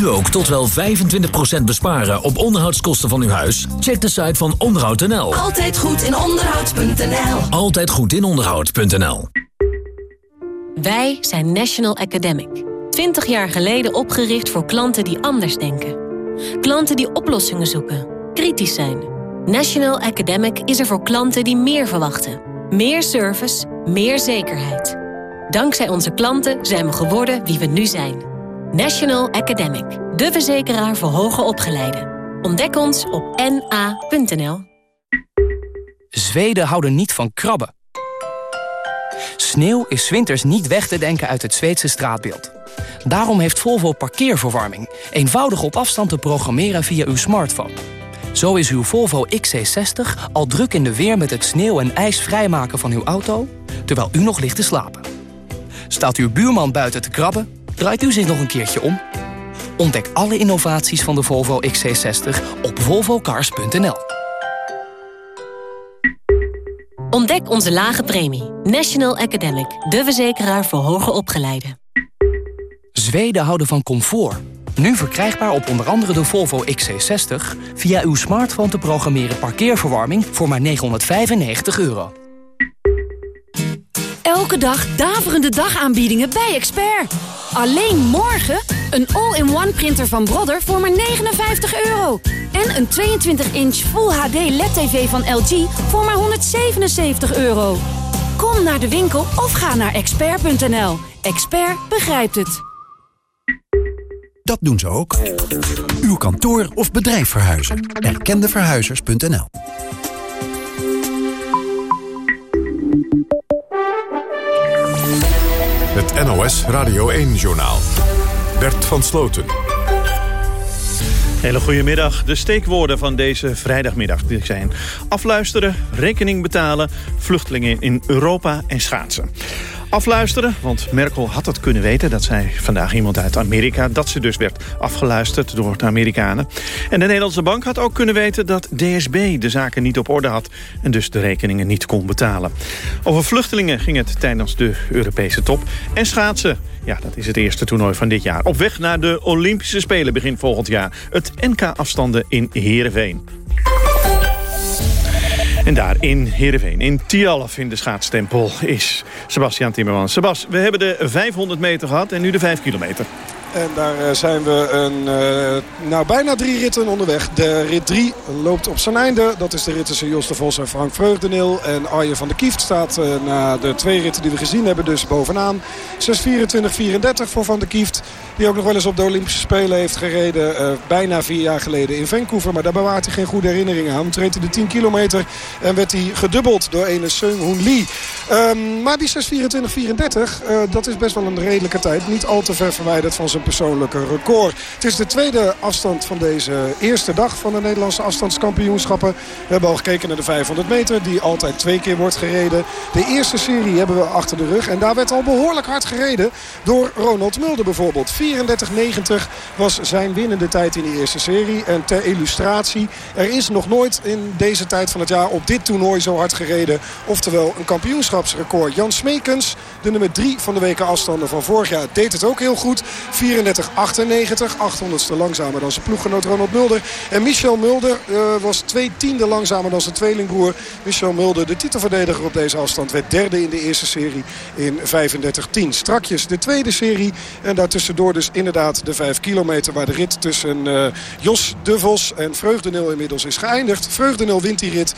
U ook tot wel 25% besparen op onderhoudskosten van uw huis? Check de site van onderhoud.nl. Altijd goed in onderhoud.nl. Altijd goed in onderhoud.nl. Wij zijn National Academic. 20 jaar geleden opgericht voor klanten die anders denken. Klanten die oplossingen zoeken, kritisch zijn. National Academic is er voor klanten die meer verwachten. Meer service, meer zekerheid. Dankzij onze klanten zijn we geworden wie we nu zijn. National Academic, de verzekeraar voor hoger opgeleiden. Ontdek ons op na.nl. Zweden houden niet van krabben. Sneeuw is winters niet weg te denken uit het Zweedse straatbeeld. Daarom heeft Volvo parkeerverwarming. Eenvoudig op afstand te programmeren via uw smartphone. Zo is uw Volvo XC60 al druk in de weer met het sneeuw en ijs vrijmaken van uw auto... terwijl u nog ligt te slapen. Staat uw buurman buiten te krabben Draait u zich nog een keertje om? Ontdek alle innovaties van de Volvo XC60 op volvocars.nl. Ontdek onze lage premie. National Academic, de verzekeraar voor hoger opgeleiden. Zweden houden van comfort. Nu verkrijgbaar op onder andere de Volvo XC60... via uw smartphone te programmeren parkeerverwarming voor maar 995 euro. Elke dag daverende dagaanbiedingen bij Expert. Alleen morgen een all-in-one printer van Brother voor maar 59 euro. En een 22-inch Full HD LED-TV van LG voor maar 177 euro. Kom naar de winkel of ga naar expert.nl. Expert begrijpt het. Dat doen ze ook. Uw kantoor of bedrijf verhuizen. Erkendeverhuizers.nl Het NOS Radio 1-journaal. Bert van Sloten. Hele goedemiddag. De steekwoorden van deze vrijdagmiddag zijn afluisteren, rekening betalen, vluchtelingen in Europa en schaatsen. Afluisteren, want Merkel had het kunnen weten... dat zij vandaag iemand uit Amerika... dat ze dus werd afgeluisterd door de Amerikanen. En de Nederlandse bank had ook kunnen weten... dat DSB de zaken niet op orde had... en dus de rekeningen niet kon betalen. Over vluchtelingen ging het tijdens de Europese top. En schaatsen, ja, dat is het eerste toernooi van dit jaar. Op weg naar de Olympische Spelen begin volgend jaar. Het NK-afstanden in Heerenveen. En daar in Heerenveen, in Tialf in de schaatstempel, is Sebastian Timmerman. Sebas, we hebben de 500 meter gehad en nu de 5 kilometer. En daar eh, zijn we een, uh, nou, bijna drie ritten onderweg. De rit 3 loopt op zijn einde. Dat is de rit tussen Jos de Vos en Frank Vreugdeneel. En Arjen van der Kieft staat uh, na de twee ritten die we gezien hebben dus bovenaan. 6.24.34 voor Van der Kieft. Die ook nog wel eens op de Olympische Spelen heeft gereden. bijna vier jaar geleden in Vancouver. Maar daar bewaart hij geen goede herinneringen aan. Treedt hij de 10 kilometer en werd hij gedubbeld door ene Seung Hoon Lee. Um, maar die 6.24.34, dat is best wel een redelijke tijd. Niet al te ver verwijderd van zijn persoonlijke record. Het is de tweede afstand van deze eerste dag van de Nederlandse afstandskampioenschappen. We hebben al gekeken naar de 500 meter die altijd twee keer wordt gereden. De eerste serie hebben we achter de rug en daar werd al behoorlijk hard gereden door Ronald Mulder bijvoorbeeld. 34,90 was zijn winnende tijd in de eerste serie. En ter illustratie, er is nog nooit in deze tijd van het jaar op dit toernooi zo hard gereden. Oftewel een kampioenschapsrecord. Jan Smekens, de nummer 3 van de weken afstanden van vorig jaar, deed het ook heel goed. 34-98. 800ste langzamer dan zijn ploeggenoot Ronald Mulder. En Michel Mulder uh, was twee tiende langzamer dan zijn tweelingbroer. Michel Mulder, de titelverdediger op deze afstand, werd derde in de eerste serie in 35-10. Strakjes de tweede serie. En daartussendoor dus inderdaad de 5 kilometer waar de rit tussen uh, Jos de Vos en Vreugdenil inmiddels is geëindigd. Vreugdenil wint die rit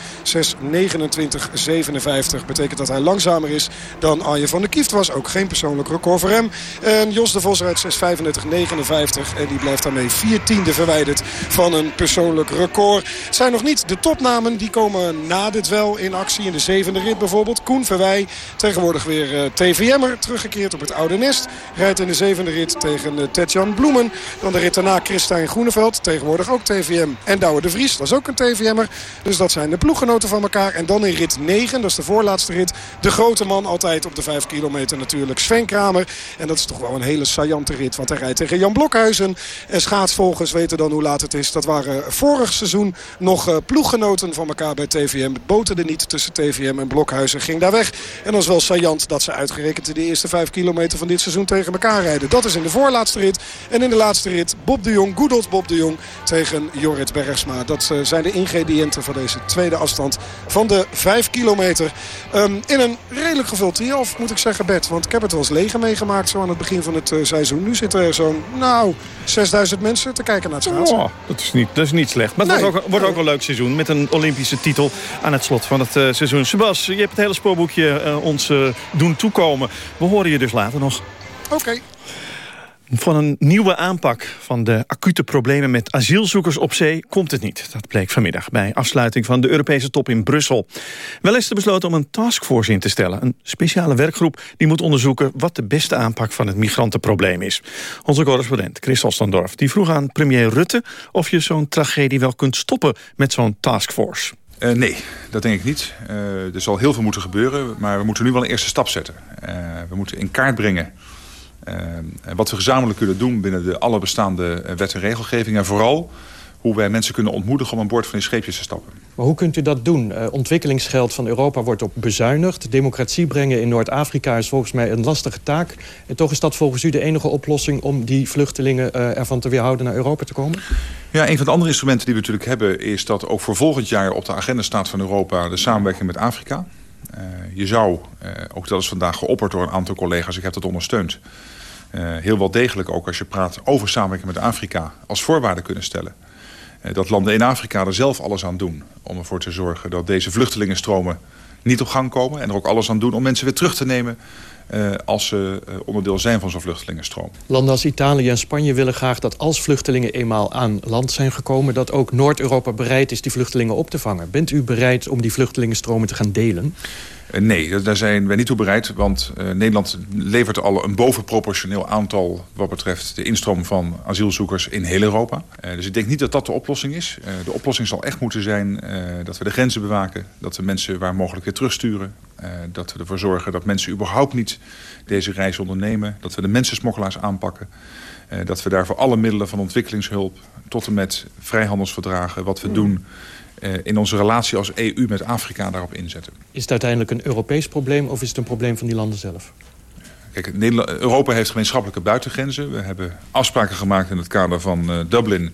6.29.57. Betekent dat hij langzamer is dan Arjen van der Kieft was. Ook geen persoonlijk record voor hem. En Jos de Vos uit 6.35. 59 En die blijft daarmee vier tiende verwijderd van een persoonlijk record. Het zijn nog niet de topnamen. Die komen na dit wel in actie. In de zevende rit bijvoorbeeld. Koen Verwij. Tegenwoordig weer uh, TVM'er. Teruggekeerd op het oude nest. Rijdt in de zevende rit tegen uh, Tetjan Bloemen. Dan de rit daarna Christijn Groeneveld. Tegenwoordig ook TVM. En Douwe de Vries. Dat is ook een TVM'er. Dus dat zijn de ploeggenoten van elkaar. En dan in rit 9. Dat is de voorlaatste rit. De grote man altijd op de 5 kilometer natuurlijk. Sven Kramer. En dat is toch wel een hele saillante rit. Want hij rijdt tegen Jan Blokhuizen. En schaatsvolgers weten dan hoe laat het is. Dat waren vorig seizoen nog uh, ploeggenoten van elkaar bij TVM. Het boterde niet tussen TVM en Blokhuizen. Ging daar weg. En dan is wel saillant dat ze uitgerekend de eerste vijf kilometer van dit seizoen tegen elkaar rijden. Dat is in de voorlaatste rit. En in de laatste rit Bob de Jong, Goedels Bob de Jong tegen Jorrit Bergsma. Dat uh, zijn de ingrediënten van deze tweede afstand van de vijf kilometer. Um, in een redelijk gevuld of moet ik zeggen Bert. Want ik heb het wel eens leger meegemaakt zo aan het begin van het uh, seizoen. Nu zitten er zo'n, nou, 6000 mensen te kijken naar het schaatsen. Oh, dat, is niet, dat is niet slecht. Maar het Nee. wordt, ook, wordt ook een leuk seizoen. Met een Olympische titel aan het slot van het eh, seizoen. Sebas, je hebt het hele spoorboekje eh, ons eh, doen toekomen. We horen je dus later nog. Oké. Van een nieuwe aanpak van de acute problemen met asielzoekers op zee komt het niet. Dat bleek vanmiddag bij afsluiting van de Europese top in Brussel. Wel is er besloten om een taskforce in te stellen. Een speciale werkgroep die moet onderzoeken wat de beste aanpak van het migrantenprobleem is. Onze correspondent Chris Ostendorf die vroeg aan premier Rutte of je zo'n tragedie wel kunt stoppen met zo'n taskforce. Uh, nee, dat denk ik niet. Uh, er zal heel veel moeten gebeuren, maar we moeten nu wel een eerste stap zetten. Uh, we moeten in kaart brengen wat we gezamenlijk kunnen doen binnen de alle bestaande wet en regelgeving. En vooral hoe wij mensen kunnen ontmoedigen om aan boord van die scheepjes te stappen. Maar hoe kunt u dat doen? Uh, ontwikkelingsgeld van Europa wordt op bezuinigd. Democratie brengen in Noord-Afrika is volgens mij een lastige taak. En toch is dat volgens u de enige oplossing... om die vluchtelingen uh, ervan te weerhouden naar Europa te komen? Ja, een van de andere instrumenten die we natuurlijk hebben... is dat ook voor volgend jaar op de agenda staat van Europa... de samenwerking met Afrika. je zou, ook dat is vandaag geopperd door een aantal collega's... ik heb dat ondersteund... heel wel degelijk ook als je praat over samenwerking met Afrika... als voorwaarde kunnen stellen. dat landen in Afrika er zelf alles aan doen... om ervoor te zorgen dat deze vluchtelingenstromen niet op gang komen... en er ook alles aan doen om mensen weer terug te nemen uh, als ze onderdeel zijn van zo'n vluchtelingenstroom. Landen als Italië en Spanje willen graag dat als vluchtelingen eenmaal aan land zijn gekomen... dat ook Noord-Europa bereid is die vluchtelingen op te vangen. Bent u bereid om die vluchtelingenstromen te gaan delen? Uh, nee, daar zijn wij niet toe bereid. Want Nederland levert al een bovenproportioneel aantal... wat betreft de instroom van asielzoekers in heel Europa. dus ik denk niet dat dat de oplossing is. de oplossing zal echt moeten zijn dat we de grenzen bewaken. Dat we mensen waar mogelijk weer terugsturen. Dat we ervoor zorgen dat mensen überhaupt niet deze reis ondernemen. Dat we de mensensmokkelaars aanpakken. Dat we daarvoor alle middelen van ontwikkelingshulp tot en met vrijhandelsverdragen... wat we doen uh, in onze relatie als EU met Afrika daarop inzetten. Is het uiteindelijk een Europees probleem of is het een probleem van die landen zelf? Kijk, Europa heeft gemeenschappelijke buitengrenzen. We hebben afspraken gemaakt in het kader van uh, Dublin...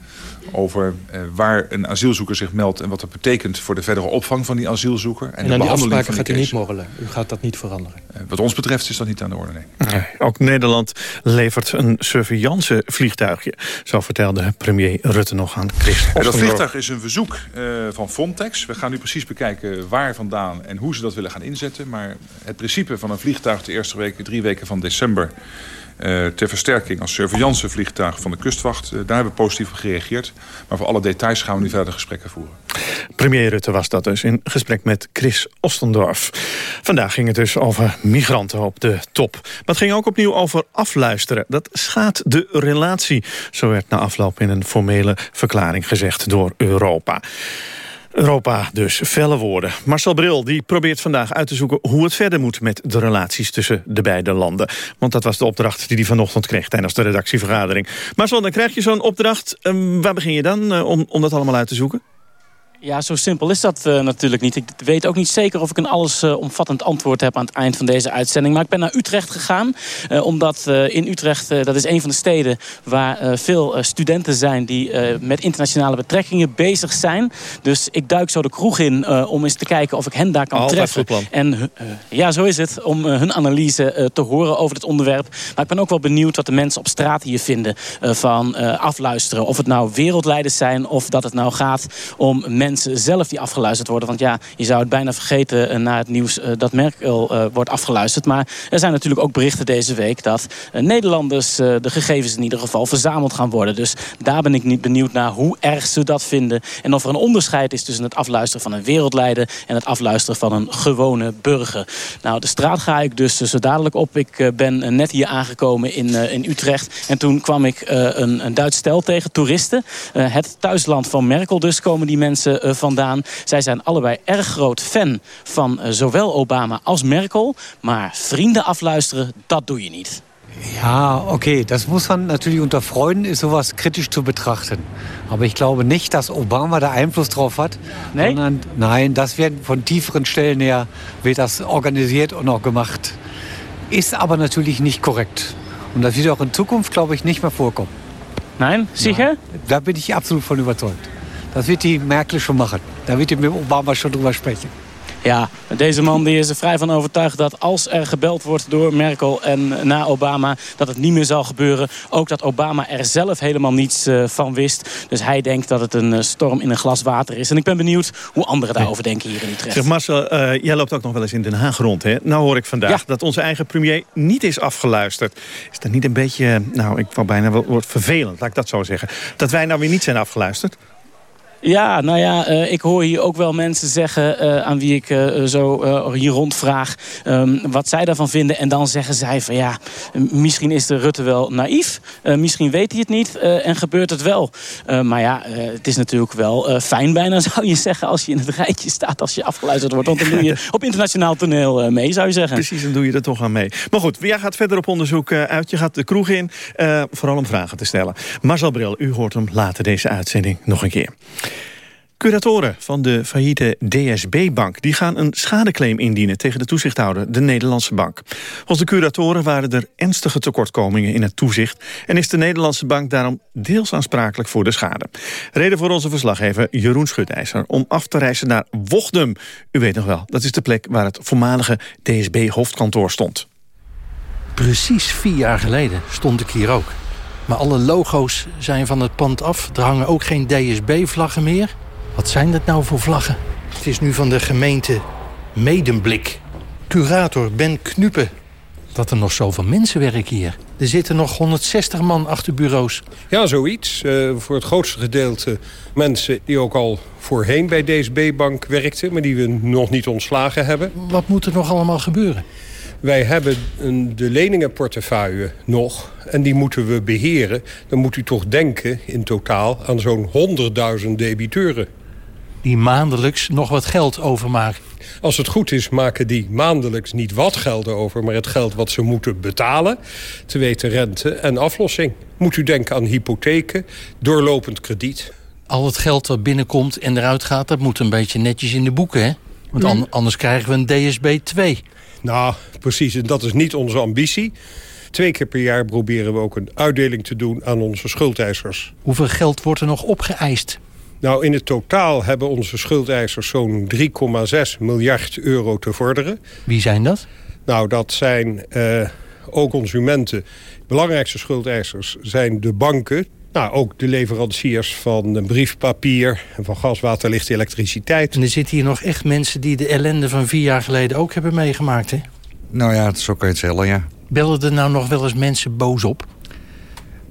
over uh, waar een asielzoeker zich meldt... en wat dat betekent voor de verdere opvang van die asielzoeker. En, en de aan die afspraken gaat u niet morrelen? U gaat dat niet veranderen? Uh, wat ons betreft is dat niet aan de orde, nee. nee. Ook Nederland levert een surveillancevliegtuigje. Zo vertelde premier Rutte nog aan Chris ja, Dat vliegtuig is een verzoek van Frontex. We gaan nu precies bekijken waar vandaan en hoe ze dat willen gaan inzetten. Maar het principe van een vliegtuig de eerste weken, drie weken van december... Uh, ter versterking als surveillancevliegtuig van de kustwacht. Uh, daar hebben we positief op gereageerd. Maar voor alle details gaan we nu verder gesprekken voeren. Premier Rutte was dat dus in gesprek met Chris Ostendorf. Vandaag ging het dus over migranten op de top. Maar het ging ook opnieuw over afluisteren. Dat schaadt de relatie. Zo werd na afloop in een formele verklaring gezegd door Europa. Europa dus, felle woorden. Marcel Bril die probeert vandaag uit te zoeken hoe het verder moet... met de relaties tussen de beide landen. Want dat was de opdracht die hij vanochtend kreeg tijdens de redactievergadering. Marcel, dan krijg je zo'n opdracht. Um, waar begin je dan om, om dat allemaal uit te zoeken? Ja, zo simpel is dat uh, natuurlijk niet. Ik weet ook niet zeker of ik een allesomvattend uh, antwoord heb aan het eind van deze uitzending. Maar ik ben naar Utrecht gegaan. Uh, omdat in Utrecht, dat is een van de steden waar veel studenten zijn... die met internationale betrekkingen bezig zijn. Dus ik duik zo de kroeg in om eens te kijken of ik hen daar kan Altijd treffen. En ja, zo is het. Om hun analyse te horen over het onderwerp. Maar ik ben ook wel benieuwd wat de mensen op straat hier vinden van afluisteren. Of het nou wereldleiders zijn of dat het nou gaat om mensen zelf die afgeluisterd worden. Want ja, je zou het bijna vergeten uh, na het nieuws uh, dat Merkel uh, wordt afgeluisterd. Maar er zijn natuurlijk ook berichten deze week... dat Nederlanders de gegevens in ieder geval verzameld gaan worden. Dus daar ben ik niet benieuwd naar hoe erg ze dat vinden. En of er een onderscheid is tussen het afluisteren van een wereldleider... en het afluisteren van een gewone burger. Nou, de straat ga ik dus zo dadelijk op. Ik ben net hier aangekomen in, in Utrecht. En toen kwam ik een, een Duits stel tegen, toeristen. het thuisland van Merkel dus komen die mensen vandaan. Zij zijn allebei erg groot fan van uh, zowel Obama als Merkel. Maar vrienden afluisteren, dat doe je niet. Ja, okay, das muss man natürlich unter Freunden ist sowas kritisch zu betrachten. Aber ich glaube nicht, dass Obama da Einfluss drauf hat. Nee? Sondern, nein, das wird von tieferen Stellen her wird das organisiert und auch gemacht. Ist aber natürlich nicht korrekt. Und das wird auch in Zukunft, glaube ich, nicht mehr vorkommen. Nein, sicher? Nein, da bin ich absolut von überzeugt. Dat wird die Merkel schon machen. Daar wird hij met Obama schon drüber sprechen. Ja, deze man die is er vrij van overtuigd dat als er gebeld wordt door Merkel en na Obama... dat het niet meer zal gebeuren. Ook dat Obama er zelf helemaal niets uh, van wist. Dus hij denkt dat het een uh, storm in een glas water is. En ik ben benieuwd hoe anderen daarover denken hier in Utrecht. Zeg Marcel, uh, jij loopt ook nog wel eens in Den Haag rond. Hè? Nou hoor ik vandaag ja. dat onze eigen premier niet is afgeluisterd. Is dat niet een beetje, nou ik wou bijna wel wordt vervelend, laat ik dat zo zeggen. Dat wij nou weer niet zijn afgeluisterd? Ja, nou ja, uh, ik hoor hier ook wel mensen zeggen... Uh, aan wie ik uh, zo hier rondvraag um, wat zij daarvan vinden. En dan zeggen zij van ja, misschien is de Rutte wel naïef. misschien weet hij het niet en gebeurt het wel. maar ja, het is natuurlijk wel fijn bijna, zou je zeggen... als je in het rijtje staat als je afgeluisterd wordt. Want dan doe je op internationaal toneel mee, zou je zeggen. Precies, dan doe je er toch aan mee. Maar goed, jij gaat verder op onderzoek uit. Je gaat de kroeg in, vooral om vragen te stellen. Marcel Bril, u hoort hem later deze uitzending nog een keer. Curatoren van de failliete DSB-bank die gaan een schadeclaim indienen tegen de toezichthouder, de Nederlandse bank. Volgens de curatoren waren er ernstige tekortkomingen in het toezicht en is de Nederlandse bank daarom deels aansprakelijk voor de schade. Reden voor onze verslaggever Jeroen Schutijzer om af te reizen naar Wochdum. U weet nog wel, dat is de plek waar het voormalige DSB-hoofdkantoor stond. Precies vier jaar geleden stond ik hier ook. Maar alle logo's zijn van het pand af. Er hangen ook geen DSB-vlaggen meer. Wat zijn dat nou voor vlaggen? Het is nu van de gemeente Medemblik. Curator Ben Knuppen. Dat er nog zoveel mensen werken hier. Er zitten nog 160 man achter bureaus. Ja, zoiets. Uh, voor het grootste gedeelte mensen die ook al voorheen bij DSB-bank werkten... maar die we nog niet ontslagen hebben. Wat moet er nog allemaal gebeuren? Wij hebben een, de leningenportefeuille nog en die moeten we beheren. Dan moet u toch denken in totaal aan zo'n 100.000 debiteuren. Die maandelijks nog wat geld overmaken. Als het goed is, maken die maandelijks niet wat geld over... maar het geld wat ze moeten betalen, te weten rente en aflossing. Moet u denken aan hypotheken, doorlopend krediet. Al het geld dat binnenkomt en eruit gaat... dat moet een beetje netjes in de boeken, hè? Want anders krijgen we een DSB 2. Nou, precies. En dat is niet onze ambitie. Twee keer per jaar proberen we ook een uitdeling te doen aan onze schuldeisers. Hoeveel geld wordt er nog opgeëist? Nou, in het totaal hebben onze schuldeisers zo'n 3,6 miljard euro te vorderen. Wie zijn dat? Nou, dat zijn uh, ook consumenten. De belangrijkste schuldeisers zijn de banken. Nou, ook de leveranciers van briefpapier, van gas, water, licht, elektriciteit. En er zitten hier nog echt mensen die de ellende van vier jaar geleden ook hebben meegemaakt, hè? Nou ja, zo kan je het zeggen, ja. Bellen er nou nog wel eens mensen boos op?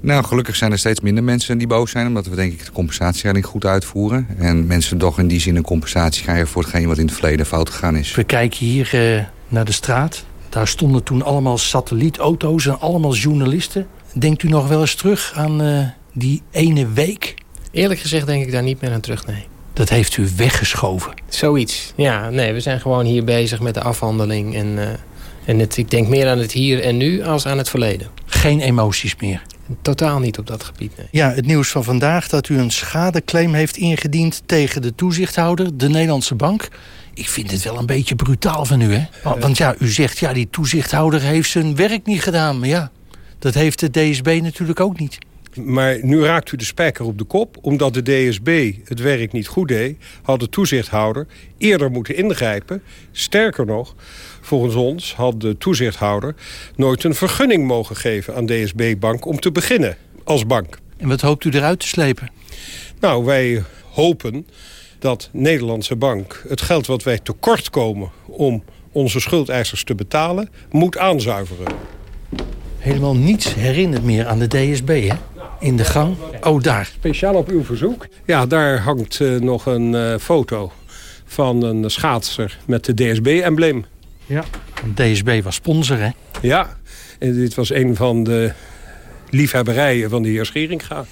Nou, gelukkig zijn er steeds minder mensen die boos zijn... omdat we denk ik de compensatieregeling goed uitvoeren. En mensen toch in die zin een compensatie krijgen... voor hetgeen wat in het verleden fout gegaan is. We kijken hier uh, naar de straat. Daar stonden toen allemaal satellietauto's en allemaal journalisten. Denkt u nog wel eens terug aan uh, die ene week? Eerlijk gezegd denk ik daar niet meer aan terug, nee. Dat heeft u weggeschoven? Zoiets, ja. Nee, we zijn gewoon hier bezig met de afhandeling. En, uh, en het, ik denk meer aan het hier en nu als aan het verleden. Geen emoties meer? Totaal niet op dat gebied, nee. Ja, het nieuws van vandaag dat u een schadeclaim heeft ingediend... tegen de toezichthouder, de Nederlandse Bank. Ik vind het wel een beetje brutaal van u, hè? Want ja, u zegt, ja, die toezichthouder heeft zijn werk niet gedaan. Maar ja, dat heeft de DSB natuurlijk ook niet. Maar nu raakt u de spijker op de kop. Omdat de DSB het werk niet goed deed... had de toezichthouder eerder moeten ingrijpen. Sterker nog, volgens ons had de toezichthouder... nooit een vergunning mogen geven aan DSB-bank om te beginnen als bank. En wat hoopt u eruit te slepen? Nou, wij hopen dat Nederlandse bank het geld wat wij tekort komen... om onze schuldeisers te betalen, moet aanzuiveren. Helemaal niets herinnert meer aan de DSB, hè? in de gang. Oh, daar. Speciaal op uw verzoek. Ja, daar hangt uh, nog een uh, foto van een schaatser met de DSB-embleem. Ja, DSB was sponsor, hè? Ja, en dit was een van de liefhebberijen van de heer Scheringa.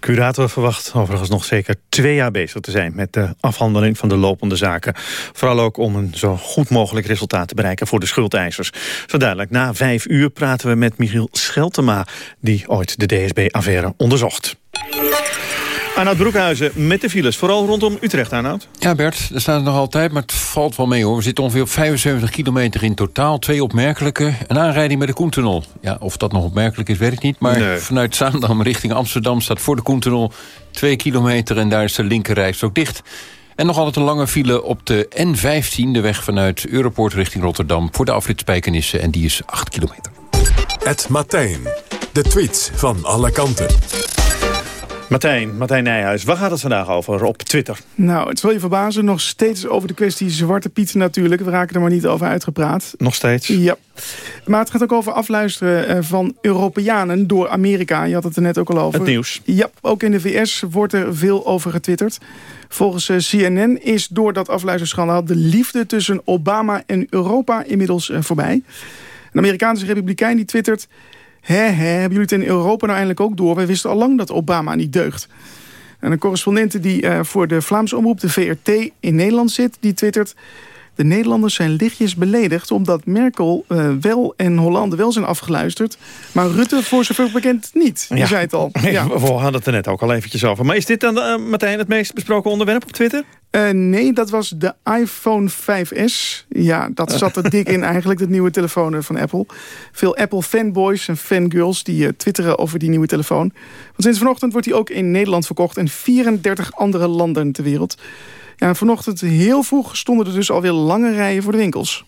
Curator verwacht overigens nog zeker twee jaar bezig te zijn... met de afhandeling van de lopende zaken. Vooral ook om een zo goed mogelijk resultaat te bereiken voor de schuldeisers. Zo duidelijk, na vijf uur praten we met Michiel Scheltema... die ooit de DSB-affaire onderzocht. Arnoud Broekhuizen met de files, vooral rondom Utrecht, Arnoud. Ja, Bert, er staat nog altijd, maar het valt wel mee hoor. We zitten ongeveer op 75 kilometer in totaal. Twee opmerkelijke. Een aanrijding met de Koentunnel. Ja, of dat nog opmerkelijk is, weet ik niet. Maar vanuit Zaandam richting Amsterdam staat voor de Koentunnel... twee kilometer en daar is de linkerreis ook dicht. En nog altijd een lange file op de N15, de weg vanuit Europoort richting Rotterdam... voor de afrit Spijkenissen en die is 8 kilometer. Het Martijn, de tweets van alle kanten. Martijn, Martijn Nijhuis, waar gaat het vandaag over op Twitter? Nou, het zal je verbazen, nog steeds over de kwestie Zwarte Piet natuurlijk. We raken er maar niet over uitgepraat. Nog steeds? Ja. Maar het gaat ook over afluisteren eh, van Europeanen door Amerika. Je had het er net ook al over. Het nieuws. Ja, ook in de VS wordt er veel over getwitterd. Volgens eh, CNN is door dat afluisterschandaal de liefde tussen Obama en Europa inmiddels eh, voorbij. Een Amerikaanse republikein die twittert... Hè, hè, hebben jullie het in Europa nou eindelijk ook door? Wij wisten al lang dat Obama niet deugt. En een correspondent die uh, voor de Vlaamse omroep, de VRT, in Nederland zit... die twittert... De Nederlanders zijn lichtjes beledigd omdat Merkel uh, wel en Hollande wel zijn afgeluisterd. Maar Rutte voor zover bekend niet. Je zei het al. Ja. We hadden het er net ook al eventjes over. Maar is dit dan, uh, Martijn, het meest besproken onderwerp op Twitter? Uh, nee, dat was de iPhone 5S. Ja, dat zat er dik in eigenlijk, de nieuwe telefoon van Apple. Veel Apple fanboys en fangirls die uh, twitteren over die nieuwe telefoon. Want sinds vanochtend wordt die ook in Nederland verkocht... en 34 andere landen ter wereld. Ja, vanochtend heel vroeg stonden er dus alweer lange rijen voor de winkels.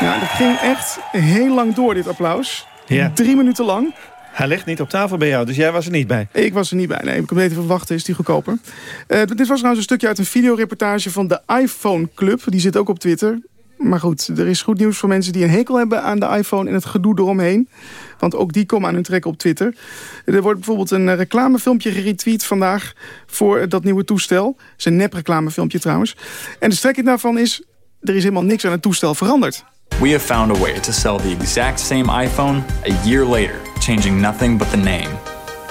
Ja, dat ging echt heel lang door, dit applaus. Ja. Drie minuten lang. Hij ligt niet op tafel bij jou, dus jij was er niet bij. Ik was er niet bij. Nee, ik kon even verwachten, is die goedkoper. Uh, dit was trouwens een stukje uit een videoreportage van de iPhone Club. Die zit ook op Twitter. Maar goed, er is goed nieuws voor mensen die een hekel hebben aan de iPhone... en het gedoe eromheen. Want ook die komen aan hun trek op Twitter. Er wordt bijvoorbeeld een reclamefilmpje geretweet vandaag... voor dat nieuwe toestel. Het is een nep reclamefilmpje trouwens. En de strekking daarvan is... er is helemaal niks aan het toestel veranderd. We have found a way to sell the exact same iPhone a year later, changing nothing but the name,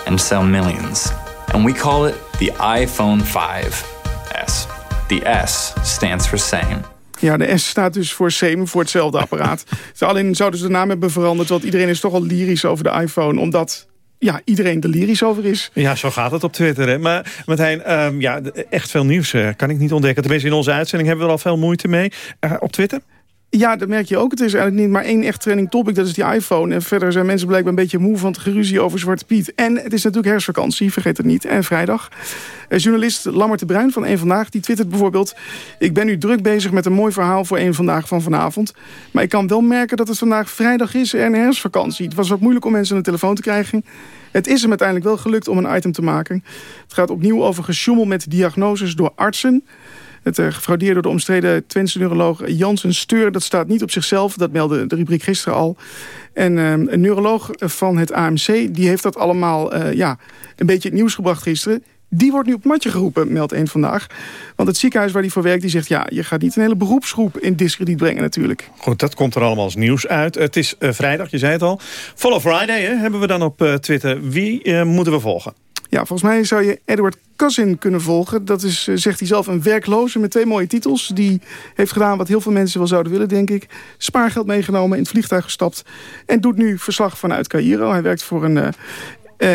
and sell millions. And we call it the iPhone 5S. The S stands for same. Ja, de S staat dus voor same, voor hetzelfde apparaat. Alleen zouden ze de naam hebben veranderd... want iedereen is toch al lyrisch over de iPhone... omdat ja, iedereen er lyrisch over is. Ja, zo gaat het op Twitter. Hè? Maar Martijn, um, ja, echt veel nieuws uh, kan ik niet ontdekken. Tenminste, in onze uitzending hebben we er al veel moeite mee. Uh, op Twitter? Ja, dat merk je ook. Het is eigenlijk niet maar één echt trending topic. Dat is die iPhone. En verder zijn mensen blijkbaar een beetje moe van het geruzie over Zwarte Piet. En het is natuurlijk herfstvakantie, vergeet het niet. En vrijdag. Uh, journalist Lammert de Bruin van Eén Vandaag, die twittert bijvoorbeeld... Ik ben nu druk bezig met een mooi verhaal voor Eén Vandaag van vanavond. Maar ik kan wel merken dat het vandaag vrijdag is en herfstvakantie. Het was wat moeilijk om mensen aan de telefoon te krijgen. Het is hem uiteindelijk wel gelukt om een item te maken. Het gaat opnieuw over gesjoemel met diagnoses door artsen... Het uh, gefraudeerd door de omstreden Twentse neuroloog Jansen Steur. Dat staat niet op zichzelf, dat meldde de rubriek gisteren al. En uh, een neuroloog van het AMC, die heeft dat allemaal uh, ja, een beetje het nieuws gebracht gisteren. Die wordt nu op het matje geroepen, meldt één vandaag. Want het ziekenhuis waar die voor werkt, die zegt... ja, je gaat niet een hele beroepsgroep in discrediet brengen natuurlijk. Goed, dat komt er allemaal als nieuws uit. Het is vrijdag, je zei het al. Follow Friday hè, hebben we dan op Twitter. Wie moeten we volgen? Ja, volgens mij zou je Edward Cousin kunnen volgen. Dat is, zegt hij zelf, een werkloze met twee mooie titels. Die heeft gedaan wat heel veel mensen wel zouden willen, denk ik. Spaargeld meegenomen, in het vliegtuig gestapt. En doet nu verslag vanuit Cairo. Hij werkt voor een uh,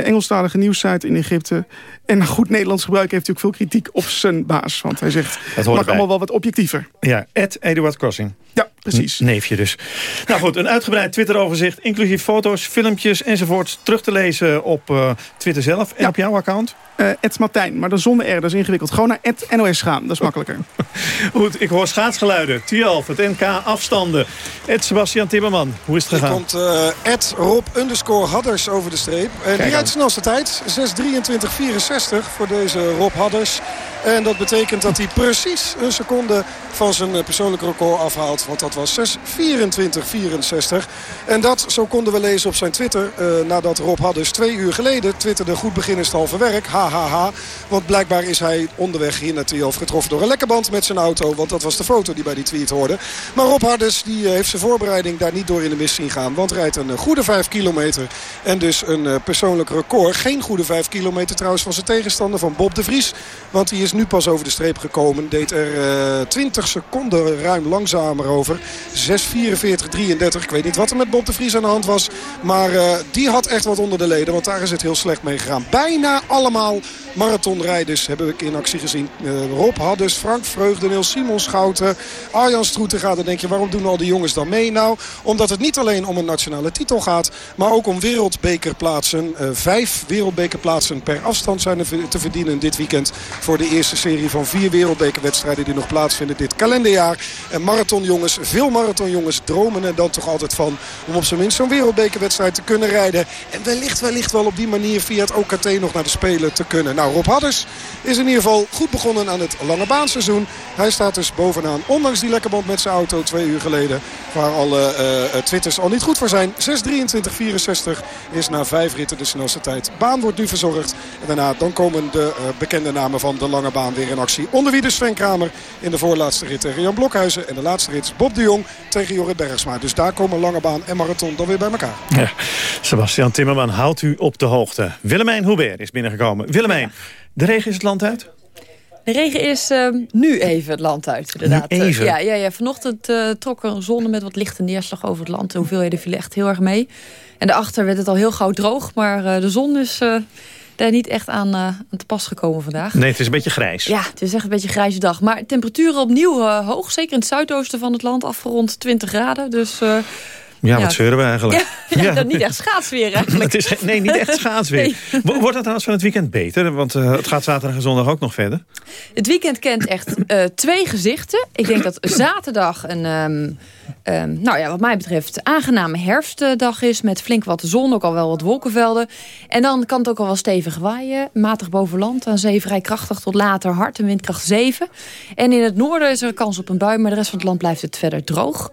Engelstalige nieuwssite in Egypte. En goed Nederlands gebruik heeft natuurlijk veel kritiek op zijn baas. Want hij zegt, het mag allemaal wel wat objectiever. Ja, Ed Eduard Crossing. Ja, precies. Neefje dus. nou goed, een uitgebreid Twitter-overzicht... inclusief foto's, filmpjes enzovoort... terug te lezen op uh, Twitter zelf en ja. op jouw account. Uh, Ed Martijn, maar dan zonder R, dat is ingewikkeld. Gewoon naar Ed NOS gaan, dat is makkelijker. Goed, ik hoor schaatsgeluiden. Tialf, het NK, afstanden. Ed Sebastian Timmerman, hoe is het gegaan? Er komt uh, Ed Rob underscore Hadders over de streep. En die rijdt de snelste tijd, 6.23.64 voor deze Rob Hadders. En dat betekent dat hij precies een seconde van zijn persoonlijk record afhaalt. Want dat was 6.24.64. En dat, zo konden we lezen op zijn Twitter... Uh, nadat Rob Hadders twee uur geleden twitterde... goed begin is werk, ha, ha, ha. Want blijkbaar is hij onderweg hier naar getroffen door een lekkerband met zijn auto. Want dat was de foto die bij die tweet hoorde. Maar Rob Hadders die, uh, heeft zijn voorbereiding daar niet door in de mis zien gaan. Want rijdt een uh, goede 5 kilometer. En dus een persoonlijk record. Geen goede 5 kilometer trouwens van zijn tegenstander van Bob de Vries. Want die is nu pas over de streep gekomen. Deed er 20 seconden ruim langzamer over. 6.44.33. Ik weet niet wat er met Bob de Vries aan de hand was. Maar uh, die had echt wat onder de leden. Want daar is het heel slecht mee gegaan. Bijna allemaal marathonrijders hebben we in actie gezien. Uh, Rob Hadders, Frank Vreugdeneel, Simon Schouten, Arjan Stroeten gaat. Dan denk je, waarom doen al die jongens dan mee? Nou, omdat het niet alleen om een nationale titel gaat. Maar ook om wereldbekerplaatsen. Uh, vijf wereldbekerplaatsen per afstand zijn er te verdienen dit weekend. Voor de eerste serie van vier wereldbekerwedstrijden die nog plaatsvinden dit kalenderjaar. En marathonjongens, veel marathonjongens dromen er dan toch altijd van... om op zijn minst zo'n wereldbekerwedstrijd te kunnen rijden. En wellicht, wellicht wel op die manier via het OKT nog naar de Spelen te kunnen. Nou, Rob Hadders is in ieder geval goed begonnen aan het lange baanseizoen. Hij staat dus bovenaan, ondanks die lekkerband met zijn auto twee uur geleden. Waar alle uh, twitters al niet goed voor zijn. 6.23.64 is na vijf ritten de snelste tijd. Baan wordt nu verzorgd. En daarna dan komen de uh, bekende namen van de lange baan weer in actie. Onder wie de Sven Kramer in de voorlaatste rit tegen Jan Blokhuizen. En de laatste rit is Bob Duur Jong tegen Jorrit Bergsma. Dus daar komen lange baan en marathon dan weer bij elkaar. Ja. Sebastian Timmerman houdt u op de hoogte. Willemijn Hubert is binnengekomen. Willemijn, de regen is het land uit? De regen is uh, nu even het land uit, inderdaad. Nu even? Ja, ja, ja. Vanochtend uh, trok er een zon met wat lichte neerslag over het land. De hoeveelheden viel echt heel erg mee. En daarachter werd het al heel gauw droog. Maar uh, de zon is daar niet echt aan, aan, te pas gekomen vandaag. Nee, het is een beetje grijs. Ja, het is echt een beetje een grijze dag. Maar temperaturen opnieuw hoog. Zeker in het zuidoosten van het land. Af rond 20 graden. Dus... Ja, wat zeuren we eigenlijk? Ja, ja, Dat niet echt schaatsweer eigenlijk. het is, nee, niet echt schaatsweer. Wordt dat trouwens van het weekend beter? Want uh, het gaat zaterdag en zondag ook nog verder. Het weekend kent echt uh, twee gezichten. Ik denk dat zaterdag een, um, um, nou ja, wat mij betreft, aangename herfstdag is. Met flink wat zon, ook al wel wat wolkenvelden. En dan kan het ook al wel stevig waaien. Matig boven land, aan zee vrij krachtig tot later hard. Een windkracht 7. En in het noorden is er kans op een bui. Maar de rest van het land blijft het verder droog.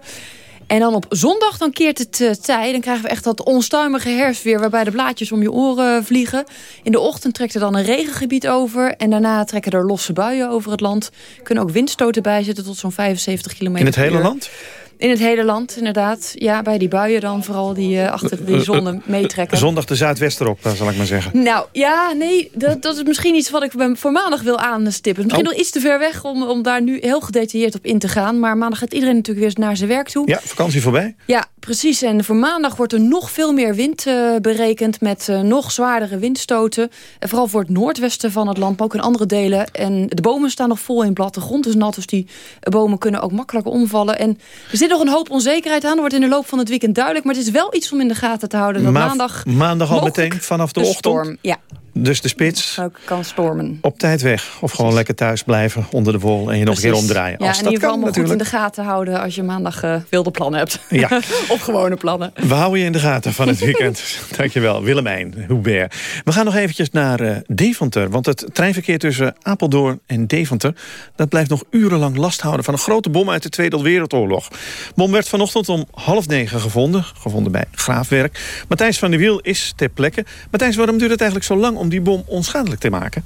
En dan op zondag dan keert het uh, tij. Dan krijgen we echt dat onstuimige herfstweer... waarbij de blaadjes om je oren vliegen. In de ochtend trekt er dan een regengebied over. En daarna trekken er losse buien over het land. Kunnen ook windstoten bij zitten tot zo'n 75 km In het hele land? In het hele land, inderdaad. Ja, bij die buien dan vooral die uh, achter die zon meetrekken. Zondag de zuidwesterop, zal ik maar zeggen. Nou, ja, nee, dat, dat is misschien iets wat ik voor maandag wil aanstippen. Misschien oh. nog iets te ver weg om, om daar nu heel gedetailleerd op in te gaan. Maar maandag gaat iedereen natuurlijk weer naar zijn werk toe. Ja, vakantie voorbij. Ja, precies. En voor maandag wordt er nog veel meer wind uh, berekend... met uh, nog zwaardere windstoten. En vooral voor het noordwesten van het land, maar ook in andere delen. En de bomen staan nog vol in blad. De grond is nat, dus die bomen kunnen ook makkelijk omvallen. En er zit nog een hoop onzekerheid aan. Dat wordt in de loop van het weekend duidelijk. Maar het is wel iets om in de gaten te houden. Dat maandag, maandag al meteen vanaf de, de ochtend? Storm, ja. Dus de spits ook kan stormen. op tijd weg. Of gewoon lekker thuis blijven onder de wol en je nog een keer omdraaien. Ja, als in dat ieder geval kan, goed in de gaten houden als je maandag uh, wilde plannen hebt. Ja. of gewone plannen. We houden je in de gaten van het weekend. Dankjewel, Willemijn Hubert. We gaan nog eventjes naar uh, Deventer. Want het treinverkeer tussen Apeldoorn en Deventer... dat blijft nog urenlang last houden van een grote bom uit de Tweede Wereldoorlog. bom werd vanochtend om half negen gevonden. Gevonden bij Graafwerk. Matthijs van der Wiel is ter plekke. Matthijs, waarom duurt het eigenlijk zo lang om die bom onschadelijk te maken?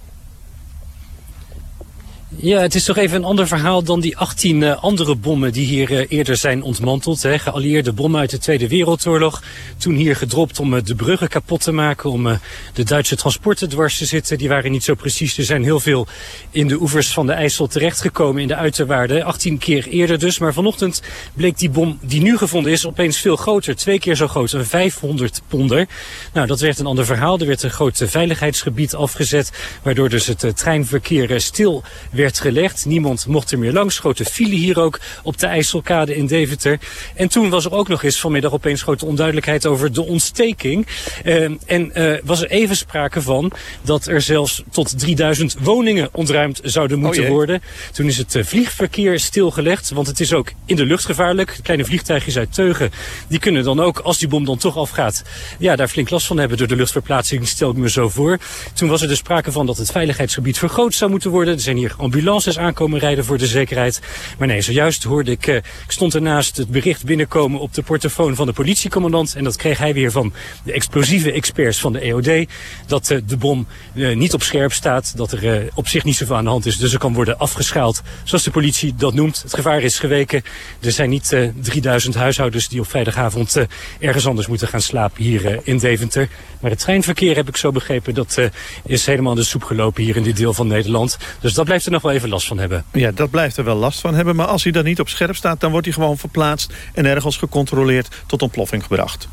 Ja, het is toch even een ander verhaal dan die 18 uh, andere bommen die hier uh, eerder zijn ontmanteld. Geallieerde bommen uit de Tweede Wereldoorlog. Toen hier gedropt om uh, de bruggen kapot te maken, om de Duitse transporten dwars te zitten. Die waren niet zo precies. Er zijn heel veel in de oevers van de IJssel terechtgekomen in de uiterwaarden. 18 keer eerder dus. Maar vanochtend bleek die bom die nu gevonden is opeens veel groter. Twee keer zo groot, een 500 ponder. Nou, dat werd een ander verhaal. Er werd een groot veiligheidsgebied afgezet, waardoor dus het treinverkeer stil werd gelegd. Niemand mocht er meer langs. Grote file hier ook op de IJsselkade in Deventer. En toen was er ook nog eens vanmiddag opeens grote onduidelijkheid over de ontsteking. Uh, en uh, was er even sprake van dat er zelfs tot 3000 woningen ontruimd zouden moeten oh worden. Toen is het uh, vliegverkeer stilgelegd, want het is ook in de lucht gevaarlijk. Kleine vliegtuigjes uit Teugen, die kunnen dan ook, als die bom dan toch afgaat, ja, daar flink last van hebben door de luchtverplaatsing, stel ik me zo voor. Toen was er dus sprake van dat het veiligheidsgebied vergroot zou moeten worden. Er zijn hier ambulances aankomen rijden voor de zekerheid. Maar nee, zojuist hoorde ik, uh, ik stond ernaast het bericht binnenkomen op de portofoon van de politiecommandant. En dat kreeg hij weer van de explosieve experts van de EOD. Dat uh, de bom uh, niet op scherp staat, dat er op zich niet zoveel aan de hand is. Dus er kan worden afgeschaald, zoals de politie dat noemt. Het gevaar is geweken. Er zijn niet 3000 huishoudens die op vrijdagavond ergens anders moeten gaan slapen hier in Deventer. Maar het treinverkeer, heb ik zo begrepen, dat is helemaal de soep gelopen hier in dit deel van Nederland. Dus dat blijft er nog wel even last van hebben. Ja, dat blijft er wel last van hebben. Maar als hij dan niet op scherp staat, dan wordt hij gewoon verplaatst... en ergens gecontroleerd tot ontploffing gebracht.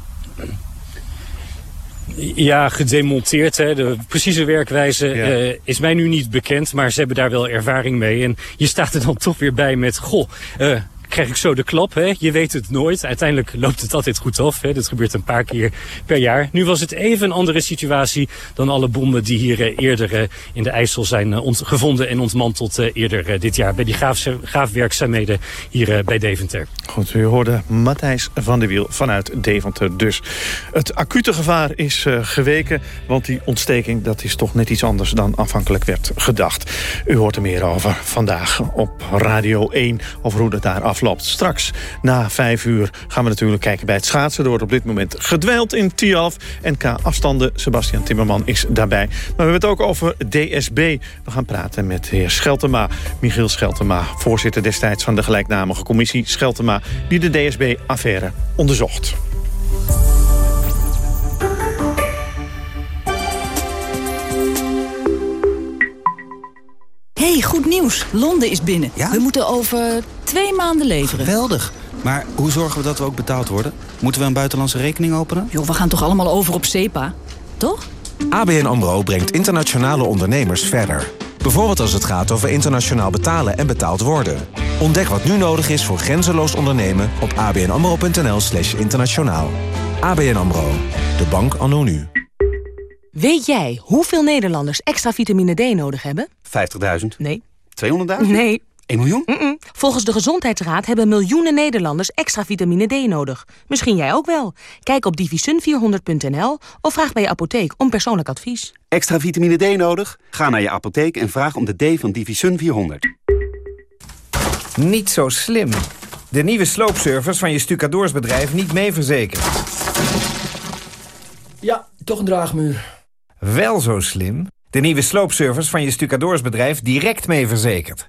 Ja, gedemonteerd. Hè. De precieze werkwijze Ja. uh, is mij nu niet bekend, maar ze hebben daar wel ervaring mee. En je staat er dan toch weer bij met, goh, uh, krijg ik zo de klap. Hè? Je weet het nooit. Uiteindelijk loopt het altijd goed af. Hè? Dat gebeurt een paar keer per jaar. Nu was het even een andere situatie dan alle bommen die hier uh, eerder uh, in de IJssel zijn uh, gevonden en ontmanteld eerder dit jaar. Bij die gaaf, gaafwerkzaamheden hier bij Deventer. Goed, u hoorde Matthijs van der Wiel vanuit Deventer dus. Het acute gevaar is geweken, want die ontsteking dat is toch net iets anders dan afhankelijk werd gedacht. U hoort er meer over vandaag op Radio 1 over hoe dat daar afloopt afloopt. Straks na vijf uur gaan we natuurlijk kijken bij het schaatsen. Er wordt op dit moment gedwijld in Tialf. NK afstanden, Sebastian Timmerman is daarbij. Maar we hebben het ook over DSB. We gaan praten met de heer Scheltema, Michiel Scheltema... voorzitter destijds van de gelijknamige commissie Scheltema... die de DSB-affaire onderzocht. hey, goed nieuws. Londen is binnen. We moeten over twee maanden leveren. Geweldig. Maar hoe zorgen we dat we ook betaald worden? Moeten we een buitenlandse rekening openen? Joh, we gaan toch allemaal over op SEPA? Toch? ABN AMRO brengt internationale ondernemers verder. Bijvoorbeeld als het gaat over internationaal betalen en betaald worden. Ontdek wat nu nodig is voor grenzeloos ondernemen op abnamro.nl slash internationaal. ABN AMRO, de bank anno nu. Weet jij hoeveel Nederlanders extra vitamine D nodig hebben? 50.000? Nee. 200.000? Nee. 1 miljoen? Mm -mm. Volgens de Gezondheidsraad hebben miljoenen Nederlanders extra vitamine D nodig. Misschien jij ook wel. Kijk op divisun400.nl of vraag bij je apotheek om persoonlijk advies. Extra vitamine D nodig? Ga naar je apotheek en vraag om de D van Divisun 400. Niet zo slim. De nieuwe sloopservice van je stucadoorsbedrijf niet mee verzekerd. Ja, toch een draagmuur. Wel zo slim. De nieuwe sloopservice van je stucadoorsbedrijf direct mee verzekerd.